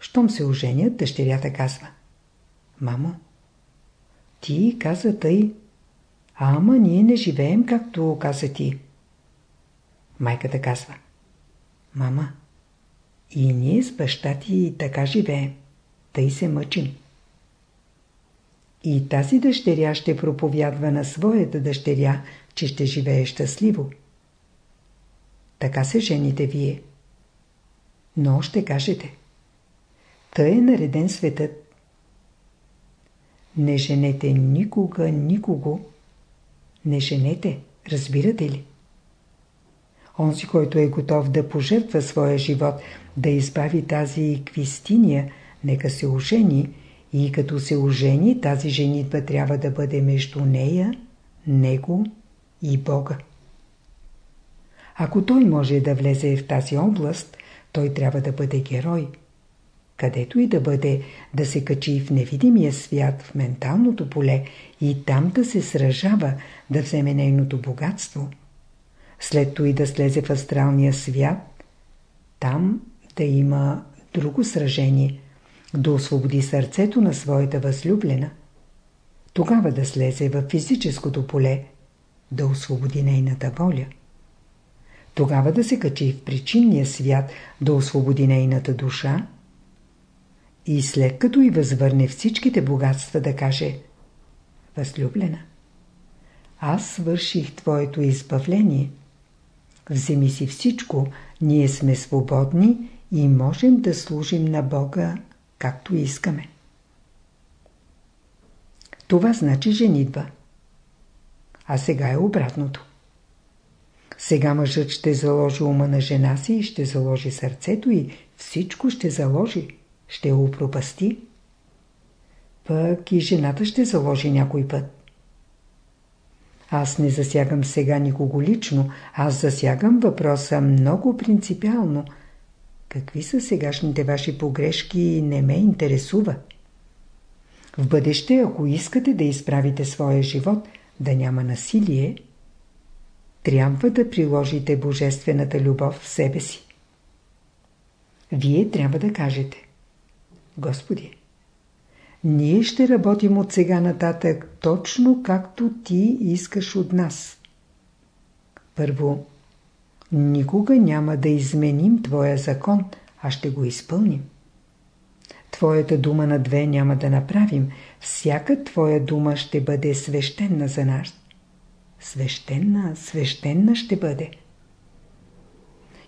A: Щом се оженят, дъщерята казва Мамо, ти каза тъй, ама ние не живеем както каза ти. Майката казва Мама, и ние с баща ти така живеем. Тъй се мъчим. И тази дъщеря ще проповядва на своята дъщеря, че ще живее щастливо. Така се жените вие. Но ще кажете. Тъй е нареден светът. Не женете никога никого. Не женете, разбирате ли? Онзи, който е готов да пожертва своя живот, да избави тази квистиния, нека се ожени и като се ожени, тази женитба трябва да бъде между нея, него и Бога. Ако той може да влезе в тази област, той трябва да бъде герой. Където и да бъде, да се качи в невидимия свят, в менталното поле и там да се сражава, да вземе нейното богатство. След и да слезе в астралния свят, там да има друго сражение, да освободи сърцето на своята възлюблена. Тогава да слезе в физическото поле, да освободи нейната воля. Тогава да се качи в причинния свят, да освободи нейната душа и след като и възвърне всичките богатства да каже Възлюблена, аз свърших твоето избавление. Вземи си всичко, ние сме свободни и можем да служим на Бога както искаме. Това значи женитба. А сега е обратното. Сега мъжът ще заложи ума на жена си и ще заложи сърцето и всичко ще заложи, ще упропасти. Пък и жената ще заложи някой път. Аз не засягам сега никого лично, аз засягам въпроса много принципиално. Какви са сегашните ваши погрешки не ме интересува. В бъдеще, ако искате да изправите своя живот, да няма насилие, трябва да приложите божествената любов в себе си. Вие трябва да кажете Господи, ние ще работим от сега нататък точно както Ти искаш от нас. Първо, никога няма да изменим Твоя закон, а ще го изпълним. Твоята дума на две няма да направим. Всяка Твоя дума ще бъде свещена за нас. Свещена, свещена ще бъде.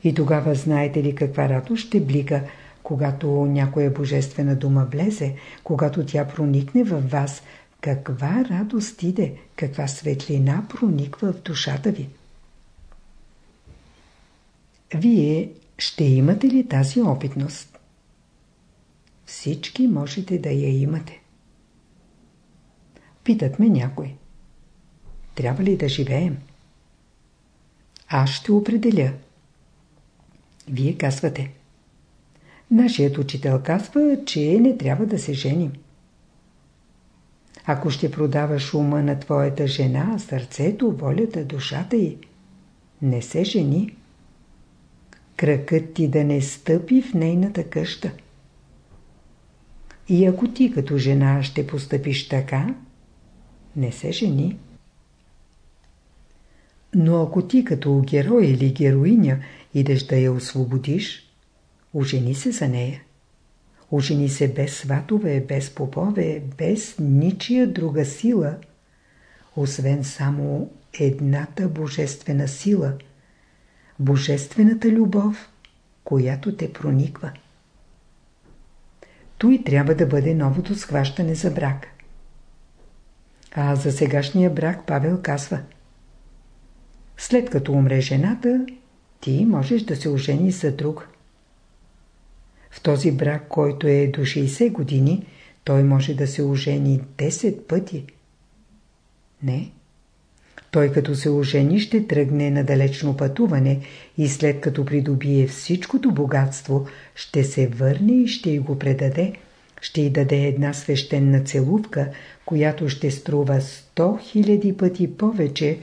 A: И тогава знаете ли каква радост ще блика, когато някоя божествена дума влезе, когато тя проникне във вас, каква радост иде, каква светлина прониква в душата ви. Вие ще имате ли тази опитност? Всички можете да я имате. Питат ме някой. Трябва ли да живеем? Аз ще определя. Вие казвате. Нашият учител казва, че не трябва да се женим. Ако ще продаваш ума на твоята жена, сърцето, волята, душата й, не се жени. Кръкът ти да не стъпи в нейната къща. И ако ти като жена ще постъпиш така, не се жени. Но ако ти като герой или героиня идеш да я освободиш, ожени се за нея. Ожени се без сватове, без попове, без ничия друга сила, освен само едната божествена сила, божествената любов, която те прониква. Той трябва да бъде новото схващане за брак. А за сегашния брак Павел казва След като умре жената, ти можеш да се ожени за друг. В този брак, който е до 60 години, той може да се ожени 10 пъти. Не. Той като се ожени ще тръгне на далечно пътуване и след като придобие всичкото богатство, ще се върне и ще й го предаде. Ще й даде една свещена целувка, която ще струва 100 000 пъти повече,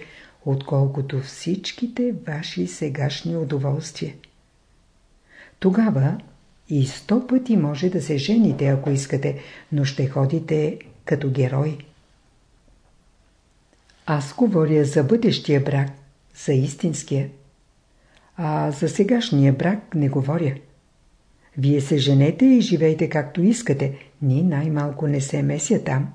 A: отколкото всичките ваши сегашни удоволствия. Тогава и сто пъти може да се жените, ако искате, но ще ходите като герой. Аз говоря за бъдещия брак, за истинския. А за сегашния брак не говоря. Вие се женете и живейте както искате, ни най-малко не се меся там.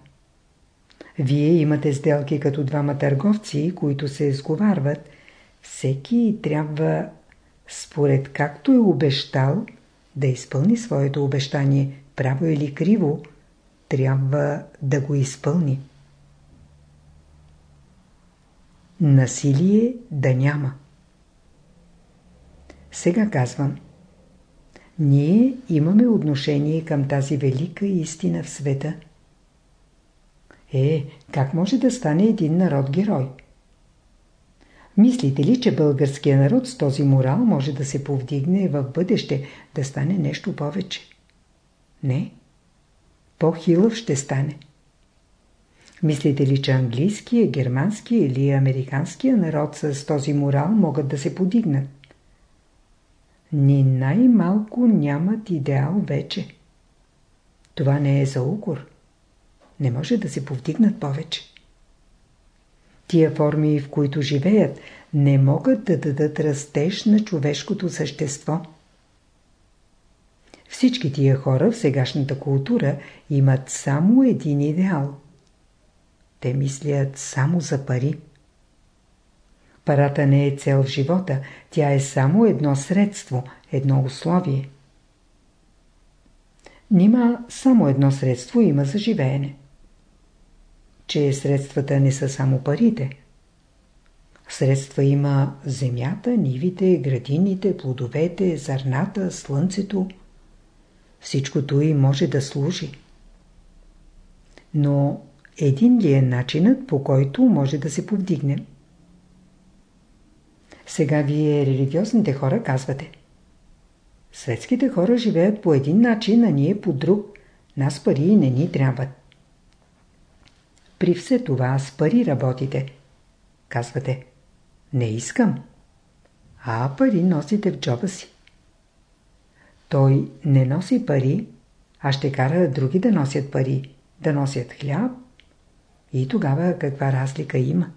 A: Вие имате сделки като двама търговци, които се изговарват. Всеки трябва, според както е обещал, да изпълни своето обещание, право или криво, трябва да го изпълни. Насилие да няма. Сега казвам. ние имаме отношение към тази велика истина в света. Е, как може да стане един народ герой? Мислите ли, че българския народ с този морал може да се повдигне в бъдеще, да стане нещо повече? Не. По-хилъв ще стане. Мислите ли, че английския, германския или американския народ с този морал могат да се подигнат? Ни най-малко нямат идеал вече. Това не е за укор. Не може да се повдигнат повече. Тия форми, в които живеят, не могат да дадат растеж на човешкото същество. Всички тия хора в сегашната култура имат само един идеал. Те мислят само за пари. Парата не е цел в живота, тя е само едно средство, едно условие. Нима само едно средство има за живеене че средствата не са само парите. Средства има земята, нивите, градините, плодовете, зърната, слънцето. Всичкото и може да служи. Но един ли е начинът, по който може да се повдигне? Сега вие, религиозните хора, казвате. Светските хора живеят по един начин, а ние по друг. Нас пари не ни трябват. При все това с пари работите. Казвате, не искам. А пари носите в джоба си. Той не носи пари, а ще кара други да носят пари, да носят хляб. И тогава каква разлика има?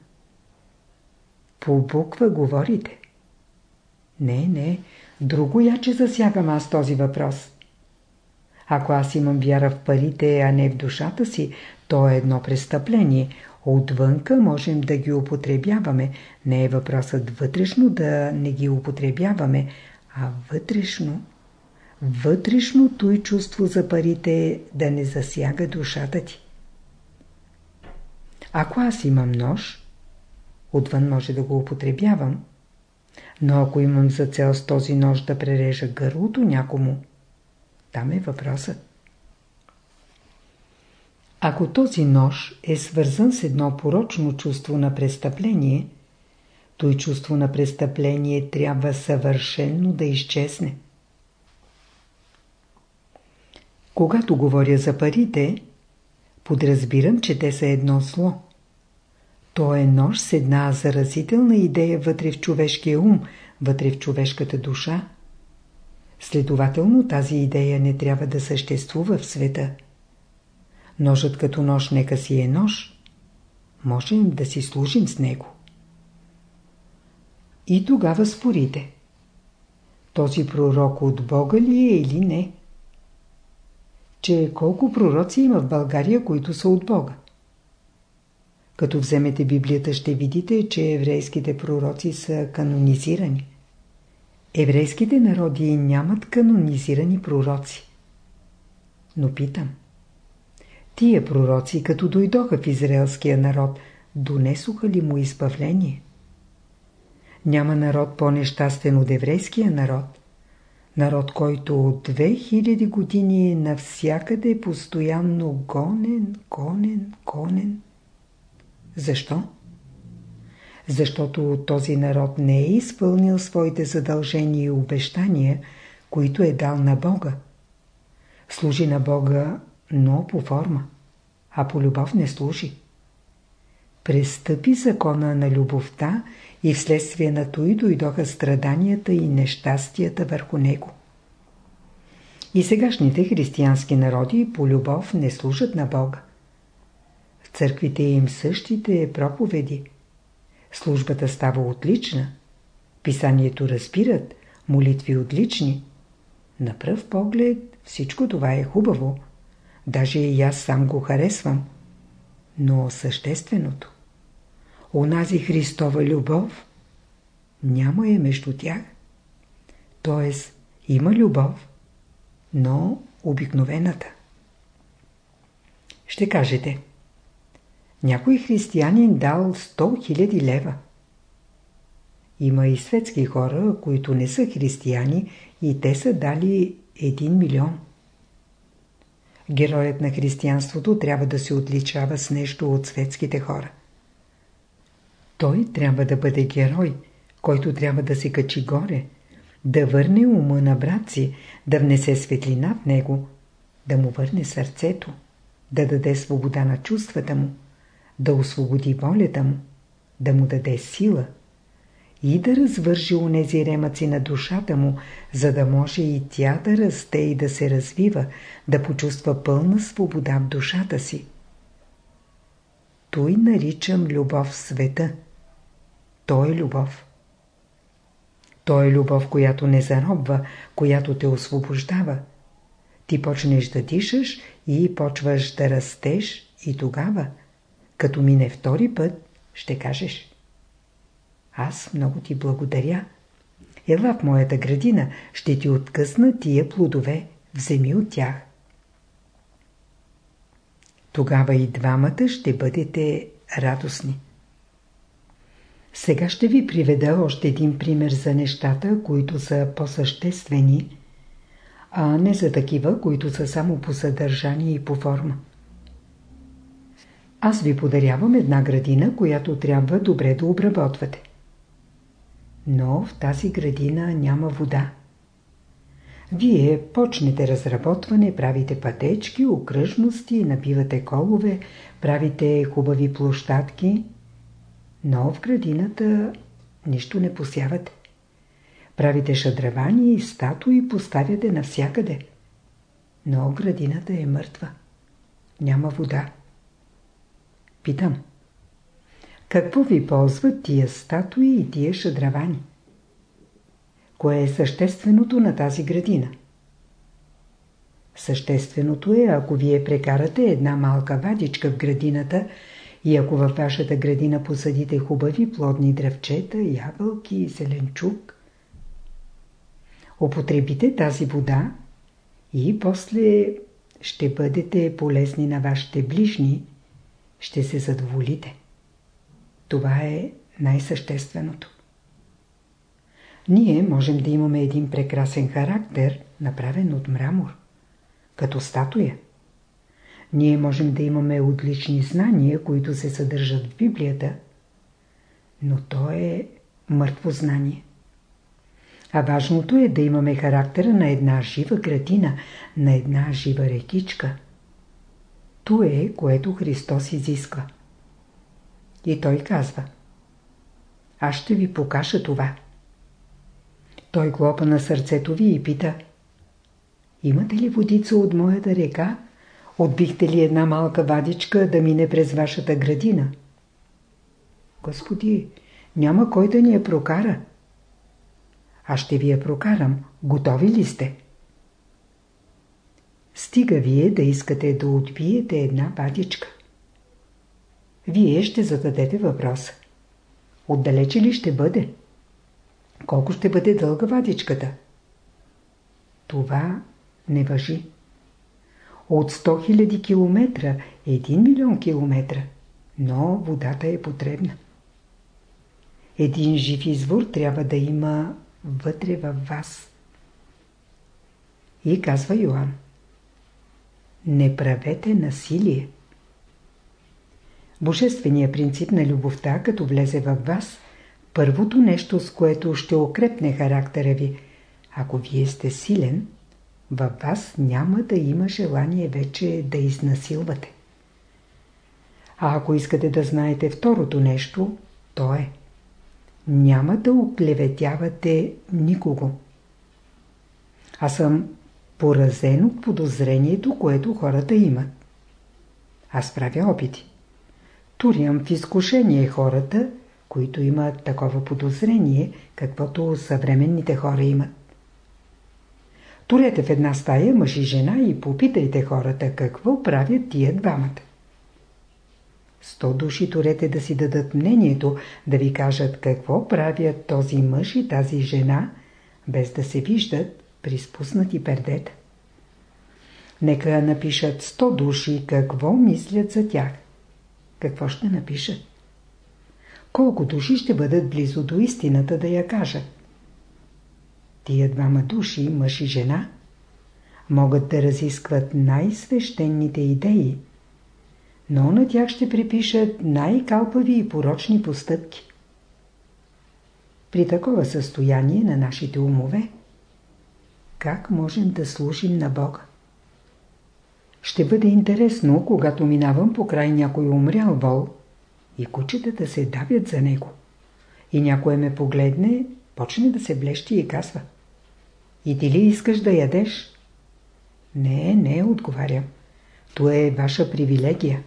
A: По буква говорите. Не, не, друго яче засягам аз този въпрос. Ако аз имам вяра в парите, а не в душата си, то е едно престъпление. Отвънка можем да ги употребяваме. Не е въпросът вътрешно да не ги употребяваме, а вътрешно. Вътрешното и чувство за парите да не засяга душата ти. Ако аз имам нож, отвън може да го употребявам. Но ако имам за цел с този нож да прережа гърлото някому, там е въпросът. Ако този нож е свързан с едно порочно чувство на престъпление, той чувство на престъпление трябва съвършенно да изчезне. Когато говоря за парите, подразбирам, че те са едно зло. То е нож с една заразителна идея вътре в човешкия ум, вътре в човешката душа. Следователно тази идея не трябва да съществува в света. Ножът като нож нека си е нож. Можем да си служим с него. И тогава спорите. Този пророк от Бога ли е или не? Че колко пророци има в България, които са от Бога? Като вземете Библията ще видите, че еврейските пророци са канонизирани. Еврейските народи нямат канонизирани пророци. Но питам – Тия пророци, като дойдоха в израелския народ, донесоха ли му избавление? Няма народ по-нещастен от еврейския народ. Народ, който от 2000 години е навсякъде постоянно гонен, гонен, гонен. Защо? Защото този народ не е изпълнил своите задължения и обещания, които е дал на Бога. Служи на Бога но по форма, а по любов не служи. Престъпи закона на любовта и вследствие на той дойдоха страданията и нещастията върху него. И сегашните християнски народи по любов не служат на Бога. В църквите им същите проповеди. Службата става отлична. Писанието разбират, молитви отлични. На пръв поглед всичко това е хубаво. Даже и аз сам го харесвам. Но същественото, онази Христова любов, няма е между тях. Тоест, има любов, но обикновената. Ще кажете, някой християнин дал 100 000 лева. Има и светски хора, които не са християни и те са дали 1 милион. Героят на християнството трябва да се отличава с нещо от светските хора. Той трябва да бъде герой, който трябва да се качи горе, да върне ума на брат си, да внесе светлина в него, да му върне сърцето, да даде свобода на чувствата му, да освободи волята му, да му даде сила и да развържи унези ремъци на душата му, за да може и тя да расте и да се развива, да почувства пълна свобода в душата си. Той наричам любов в света. Той е любов. Той е любов, която не заробва, която те освобождава. Ти почнеш да дишаш и почваш да растеш и тогава, като мине втори път, ще кажеш Аз много ти благодаря. Ела в моята градина, ще ти откъсна тия плодове, вземи от тях. Тогава и двамата ще бъдете радостни. Сега ще ви приведа още един пример за нещата, които са по-съществени, а не за такива, които са само по съдържание и по форма. Аз ви подарявам една градина, която трябва добре да обработвате. Но в тази градина няма вода. Вие почнете разработване, правите пътечки, окръжности, набивате колове, правите хубави площадки, но в градината нищо не посявате. Правите шадравани и статуи поставяте навсякъде. Но градината е мъртва. Няма вода. Питам. Какво ви ползват тия статуи и тия шадравани? Кое е същественото на тази градина? Същественото е, ако вие прекарате една малка вадичка в градината и ако във вашата градина посадите хубави плодни дръвчета, ябълки и зеленчук, употребите тази вода и после ще бъдете полезни на вашите ближни, ще се задоволите. Това е най-същественото. Ние можем да имаме един прекрасен характер, направен от мрамор, като статуя. Ние можем да имаме отлични знания, които се съдържат в Библията, но то е мъртво знание. А важното е да имаме характера на една жива градина, на една жива рекичка. То е, което Христос изисква. И той казва Аз ще ви покажа това. Той клопа на сърцето ви и пита Имате ли водица от моята река? Отбихте ли една малка вадичка да мине през вашата градина? Господи, няма кой да ни я прокара. Аз ще ви я прокарам. Готови ли сте? Стига вие да искате да отбиете една вадичка. Вие ще зададете въпроса. Отдалече ли ще бъде? Колко ще бъде дълга вадичката? Това не въжи. От 100 000 километра, 1 милион километра, но водата е потребна. Един жив извор трябва да има вътре във вас. И казва Йоанн. Не правете насилие. Божественият принцип на любовта, като влезе във вас, първото нещо, с което ще укрепне характера ви, ако вие сте силен, във вас няма да има желание вече да изнасилвате. А ако искате да знаете второто нещо, то е няма да оклеветявате никого. Аз съм поразен от подозрението, което хората имат. Аз правя опити. Турям в изкушение хората, които имат такова подозрение, каквото съвременните хора имат. Турете в една стая мъж и жена и попитайте хората какво правят тия двамата. Сто души турете да си дадат мнението, да ви кажат какво правят този мъж и тази жена, без да се виждат при спуснати пердета. Нека напишат сто души какво мислят за тях. Какво ще напишат? Колко души ще бъдат близо до истината да я кажат? Тия двама души, мъж и жена, могат да разискват най-свещените идеи, но на тях ще припишат най-калпави и порочни постъпки. При такова състояние на нашите умове, как можем да служим на Бога? Ще бъде интересно, когато минавам по край някой умрял вол и кучетата се давят за него. И някой ме погледне, почне да се блещи и казва И ти ли искаш да ядеш? Не, не, отговарям. То е ваша привилегия.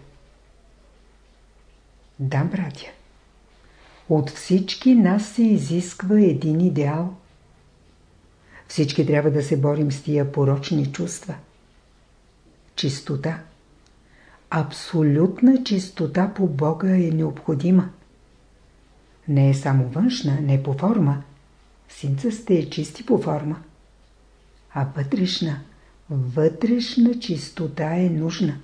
A: Да, братя. От всички нас се изисква един идеал. Всички трябва да се борим с тия порочни чувства. Чистота. Абсолютна чистота по Бога е необходима. Не е само външна, не по форма. Синца сте е чисти по форма. А вътрешна, вътрешна чистота е нужна.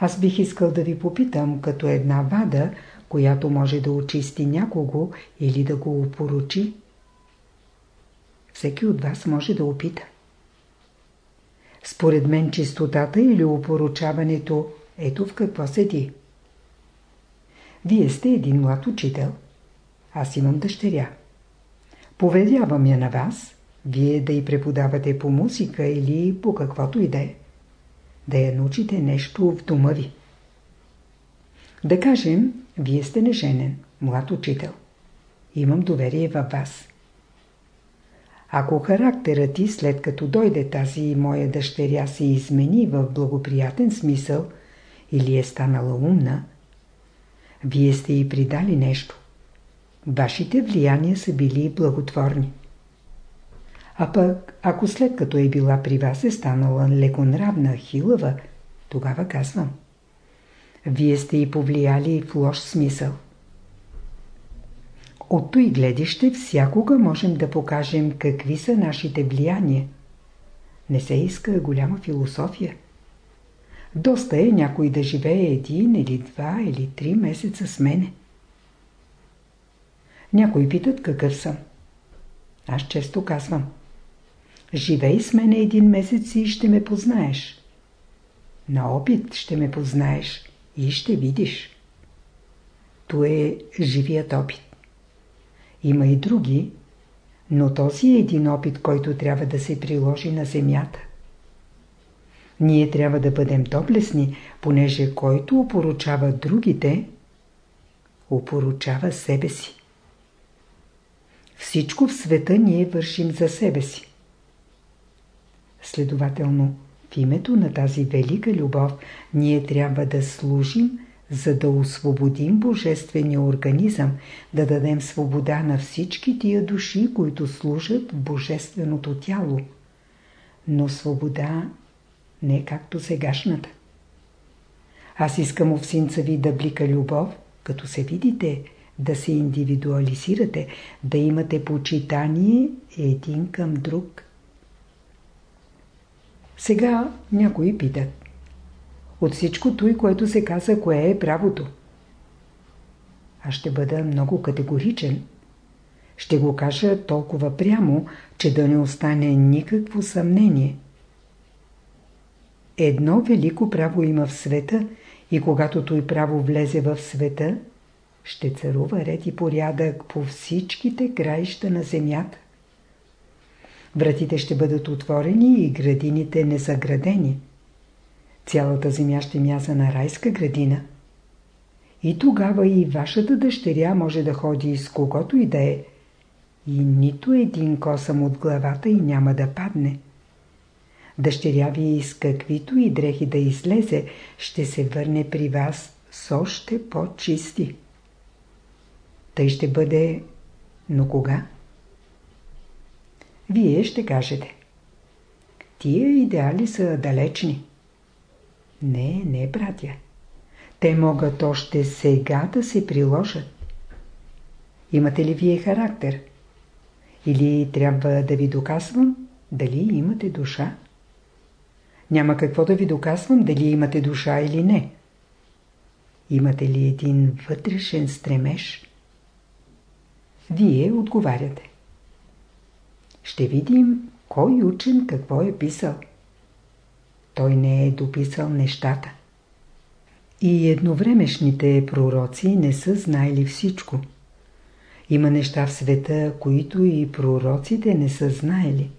A: Аз бих искал да ви попитам, като една вада, която може да очисти някого или да го опоручи. Всеки от вас може да опита. Според мен чистотата или опоручаването ето в какво седи. Вие сте един млад учител. Аз имам дъщеря. Поверявам я на вас, вие да й преподавате по музика или по каквото и да е. Да я научите нещо в дома ви. Да кажем, вие сте неженен, млад учител. Имам доверие във вас. Ако характерът ти след като дойде тази моя дъщеря се измени в благоприятен смисъл или е станала умна, вие сте й придали нещо. Вашите влияния са били благотворни. А пък, ако след като е била при вас е станала леконравна, хилава, тогава казвам. Вие сте и повлияли в лош смисъл. От и гледище всякога можем да покажем какви са нашите влияния. Не се иска голяма философия. Доста е някой да живее един или два или три месеца с мене. Някои питат какъв съм. Аз често казвам. Живей с мене един месец и ще ме познаеш. На опит ще ме познаеш и ще видиш. То е живият опит. Има и други, но този е един опит, който трябва да се приложи на земята. Ние трябва да бъдем доблесни, понеже който опоручава другите, опоручава себе си. Всичко в света ние вършим за себе си. Следователно, в името на тази велика любов ние трябва да служим за да освободим божествения организъм, да дадем свобода на всички тия души, които служат в божественото тяло. Но свобода не е както сегашната. Аз искам в синца ви да блика любов, като се видите, да се индивидуализирате, да имате почитание един към друг. Сега някои питат от всичко той, което се каза, кое е правото. Аз ще бъда много категоричен. Ще го кажа толкова прямо, че да не остане никакво съмнение. Едно велико право има в света и когато той право влезе в света, ще царува ред и порядък по всичките краища на земята. Вратите ще бъдат отворени и градините незаградени. Цялата земя ще мяза на райска градина. И тогава и вашата дъщеря може да ходи с когото и да е. И нито един косъм от главата и няма да падне. Дъщеря ви с каквито и дрехи да излезе, ще се върне при вас с още по-чисти. Тъй ще бъде, но кога? Вие ще кажете. Тия идеали са далечни. Не, не, братя. Те могат още сега да се приложат. Имате ли вие характер? Или трябва да ви доказвам дали имате душа? Няма какво да ви доказвам дали имате душа или не. Имате ли един вътрешен стремеж? Вие отговаряте. Ще видим Кой учен какво е писал? Той не е дописал нещата. И едновремешните пророци не са знаели всичко. Има неща в света, които и пророците не са знаели.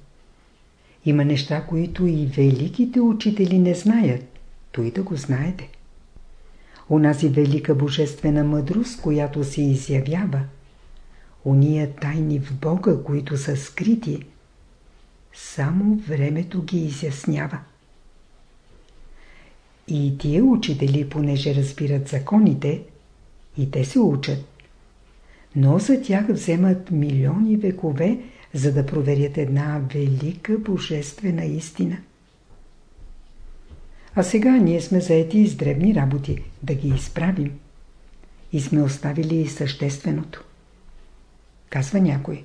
A: Има неща, които и великите учители не знаят. Той да го знаете. Унази велика божествена мъдрост, която се изявява, уния тайни в Бога, които са скрити, само времето ги изяснява. И тия учители, понеже разбират законите, и те се учат. Но за тях вземат милиони векове, за да проверят една велика божествена истина. А сега ние сме заети с древни работи, да ги изправим. И сме оставили същественото. Казва някой.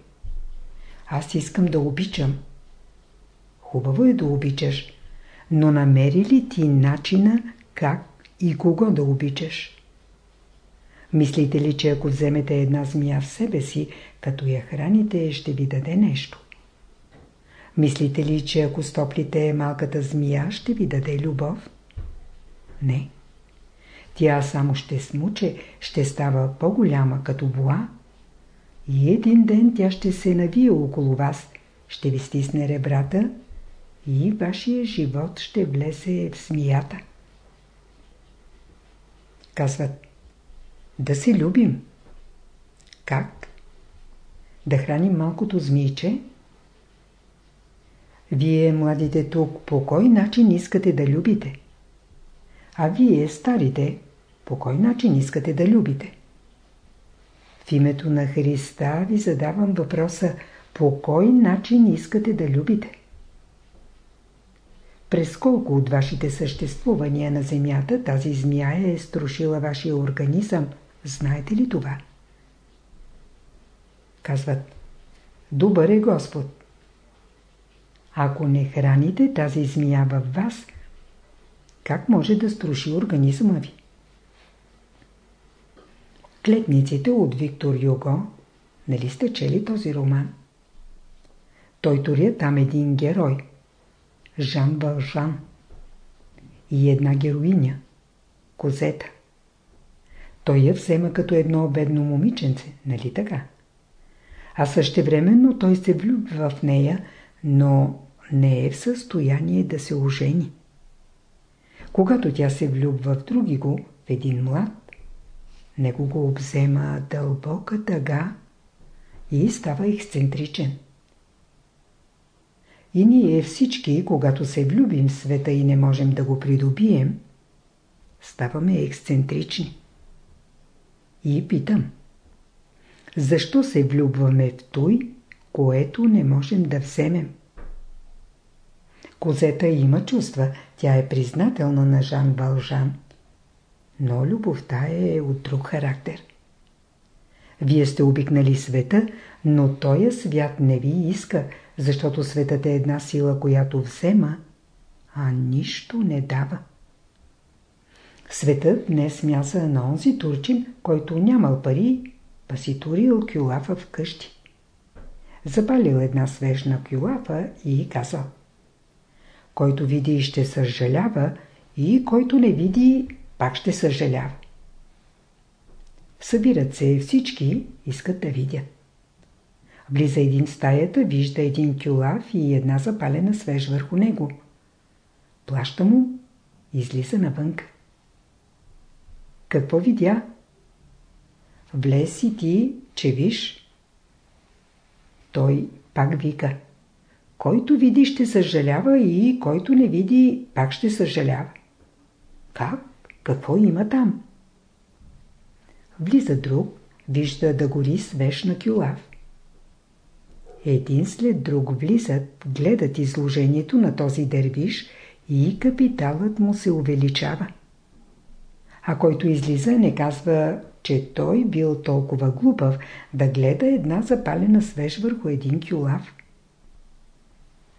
A: Аз искам да обичам. Хубаво е да обичаш, но намери ли ти начина как и кого да обичаш? Мислите ли, че ако вземете една змия в себе си, като я храните, ще ви даде нещо? Мислите ли, че ако стоплите малката змия, ще ви даде любов? Не. Тя само ще смуче, ще става по-голяма като буа. И един ден тя ще се навие около вас, ще ви стисне ребрата и вашия живот ще влезе в смията. Казват, да се любим. Как? Да храним малкото змийче? Вие, младите тук, по кой начин искате да любите? А вие, старите, по кой начин искате да любите? В името на Христа ви задавам въпроса, по кой начин искате да любите? През колко от вашите съществувания на земята тази змия е струшила вашия организъм? Знаете ли това? Казват, добър е Господ. Ако не храните тази змия във вас, как може да струши организма ви? Клетниците от Виктор Юго, нали сте чели този роман? Той туря там един герой – Жан Вължан и една героиня – Козета. Той я взема като едно бедно момиченце, нали така? А същевременно той се влюбва в нея, но не е в състояние да се ожени. Когато тя се влюбва в други го, в един млад, него го обзема дълбока тъга и става ексцентричен. И ние всички, когато се влюбим в света и не можем да го придобием, ставаме ексцентрични. И питам, защо се влюбваме в той, което не можем да вземем? Козета има чувства, тя е признателна на Жан Балжан, но любовта е от друг характер. Вие сте обикнали света, но този свят не ви иска, защото светът е една сила, която взема, а нищо не дава. Светът днес мяза на онзи турчин, който нямал пари, па си турил кюлафа в къщи. Запалил една свежна кюлафа и казал Който види ще съжалява и който не види пак ще съжалява. Събират се всички, искат да видят. Влиза един стаята, вижда един кюлав и една запалена свеж върху него. Плаща му, излиза навън. Какво видя? Влез и ти, че виж. Той пак вика. Който види ще съжалява и който не види пак ще съжалява. Как? Какво има там? Влиза друг, вижда да гори свеж на кюлав. Един след друг влизат, гледат изложението на този дервиш и капиталът му се увеличава. А който излиза не казва, че той бил толкова глупав да гледа една запалена свеж върху един кюлав.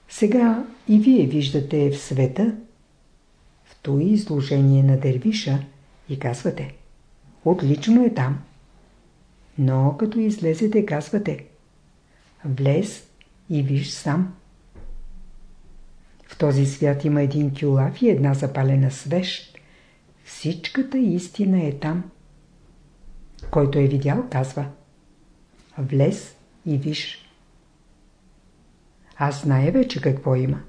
A: Сега и вие виждате в света, в това изложение на дервиша и казвате, отлично е там. Но като излезете казвате, влез и виж сам. В този свят има един кюлав и една запалена свещ. Всичката истина е там. Който е видял, казва. Влез и виж. Аз зная вече какво има.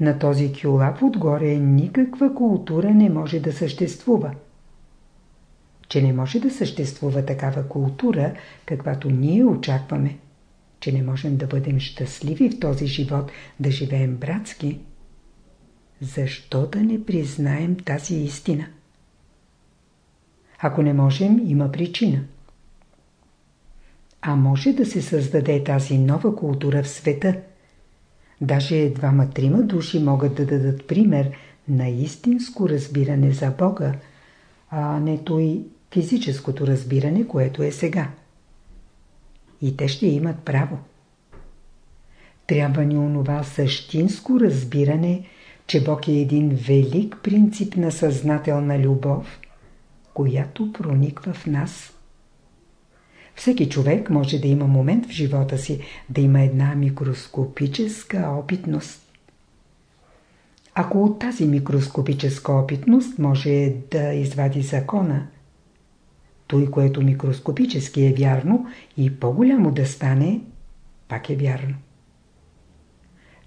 A: На този кюлав отгоре никаква култура не може да съществува. Че не може да съществува такава култура, каквато ние очакваме. Че не можем да бъдем щастливи в този живот, да живеем братски. Защо да не признаем тази истина? Ако не можем, има причина. А може да се създаде тази нова култура в света – Даже двама-трима души могат да дадат пример на истинско разбиране за Бога, а не той физическото разбиране, което е сега. И те ще имат право. Трябва ни онова същинско разбиране, че Бог е един велик принцип на съзнателна любов, която прониква в нас. Всеки човек може да има момент в живота си, да има една микроскопическа опитност. Ако от тази микроскопическа опитност може да извади закона, той, което микроскопически е вярно и по-голямо да стане, пак е вярно.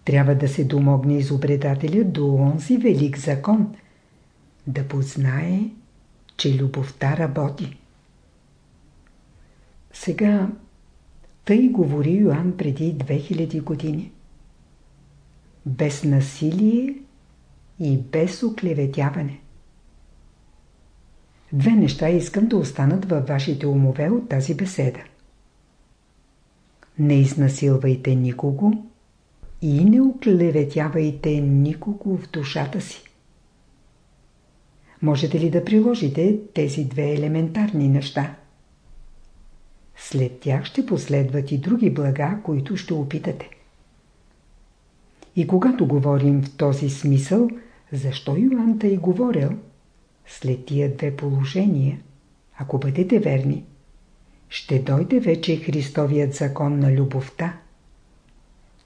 A: Трябва да се домогне изобретателя до онзи велик закон, да познае, че любовта работи. Сега тъй говори Йоанн преди 2000 години. Без насилие и без оклеветяване. Две неща искам да останат във вашите умове от тази беседа. Не изнасилвайте никого и не оклеветявайте никого в душата си. Можете ли да приложите тези две елементарни неща? След тях ще последват и други блага, които ще опитате. И когато говорим в този смисъл, защо Йоанн тъй говорил? След тия две положения, ако бъдете верни, ще дойде вече Христовият закон на любовта.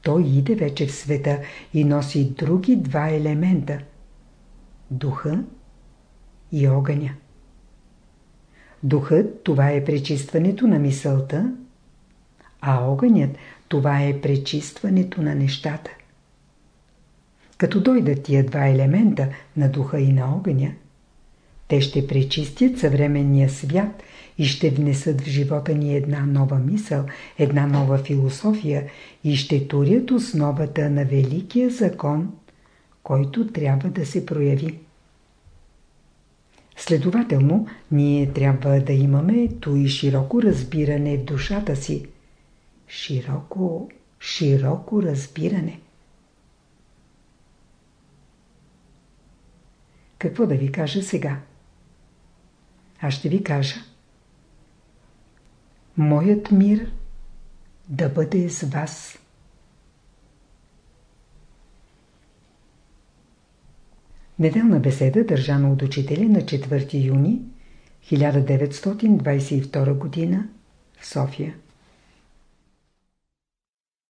A: Той иде вече в света и носи други два елемента – духа и огъня. Духът – това е пречистването на мисълта, а огънят – това е пречистването на нещата. Като дойдат тия два елемента на духа и на огъня, те ще пречистят съвременния свят и ще внесат в живота ни една нова мисъл, една нова философия и ще турят основата на великия закон, който трябва да се прояви. Следователно, ние трябва да имаме то и широко разбиране в душата си. Широко, широко разбиране. Какво да ви кажа сега? Аз ще ви кажа. Моят мир да бъде с вас. Неделна беседа, държана от учителя на 4 юни 1922 г. в София.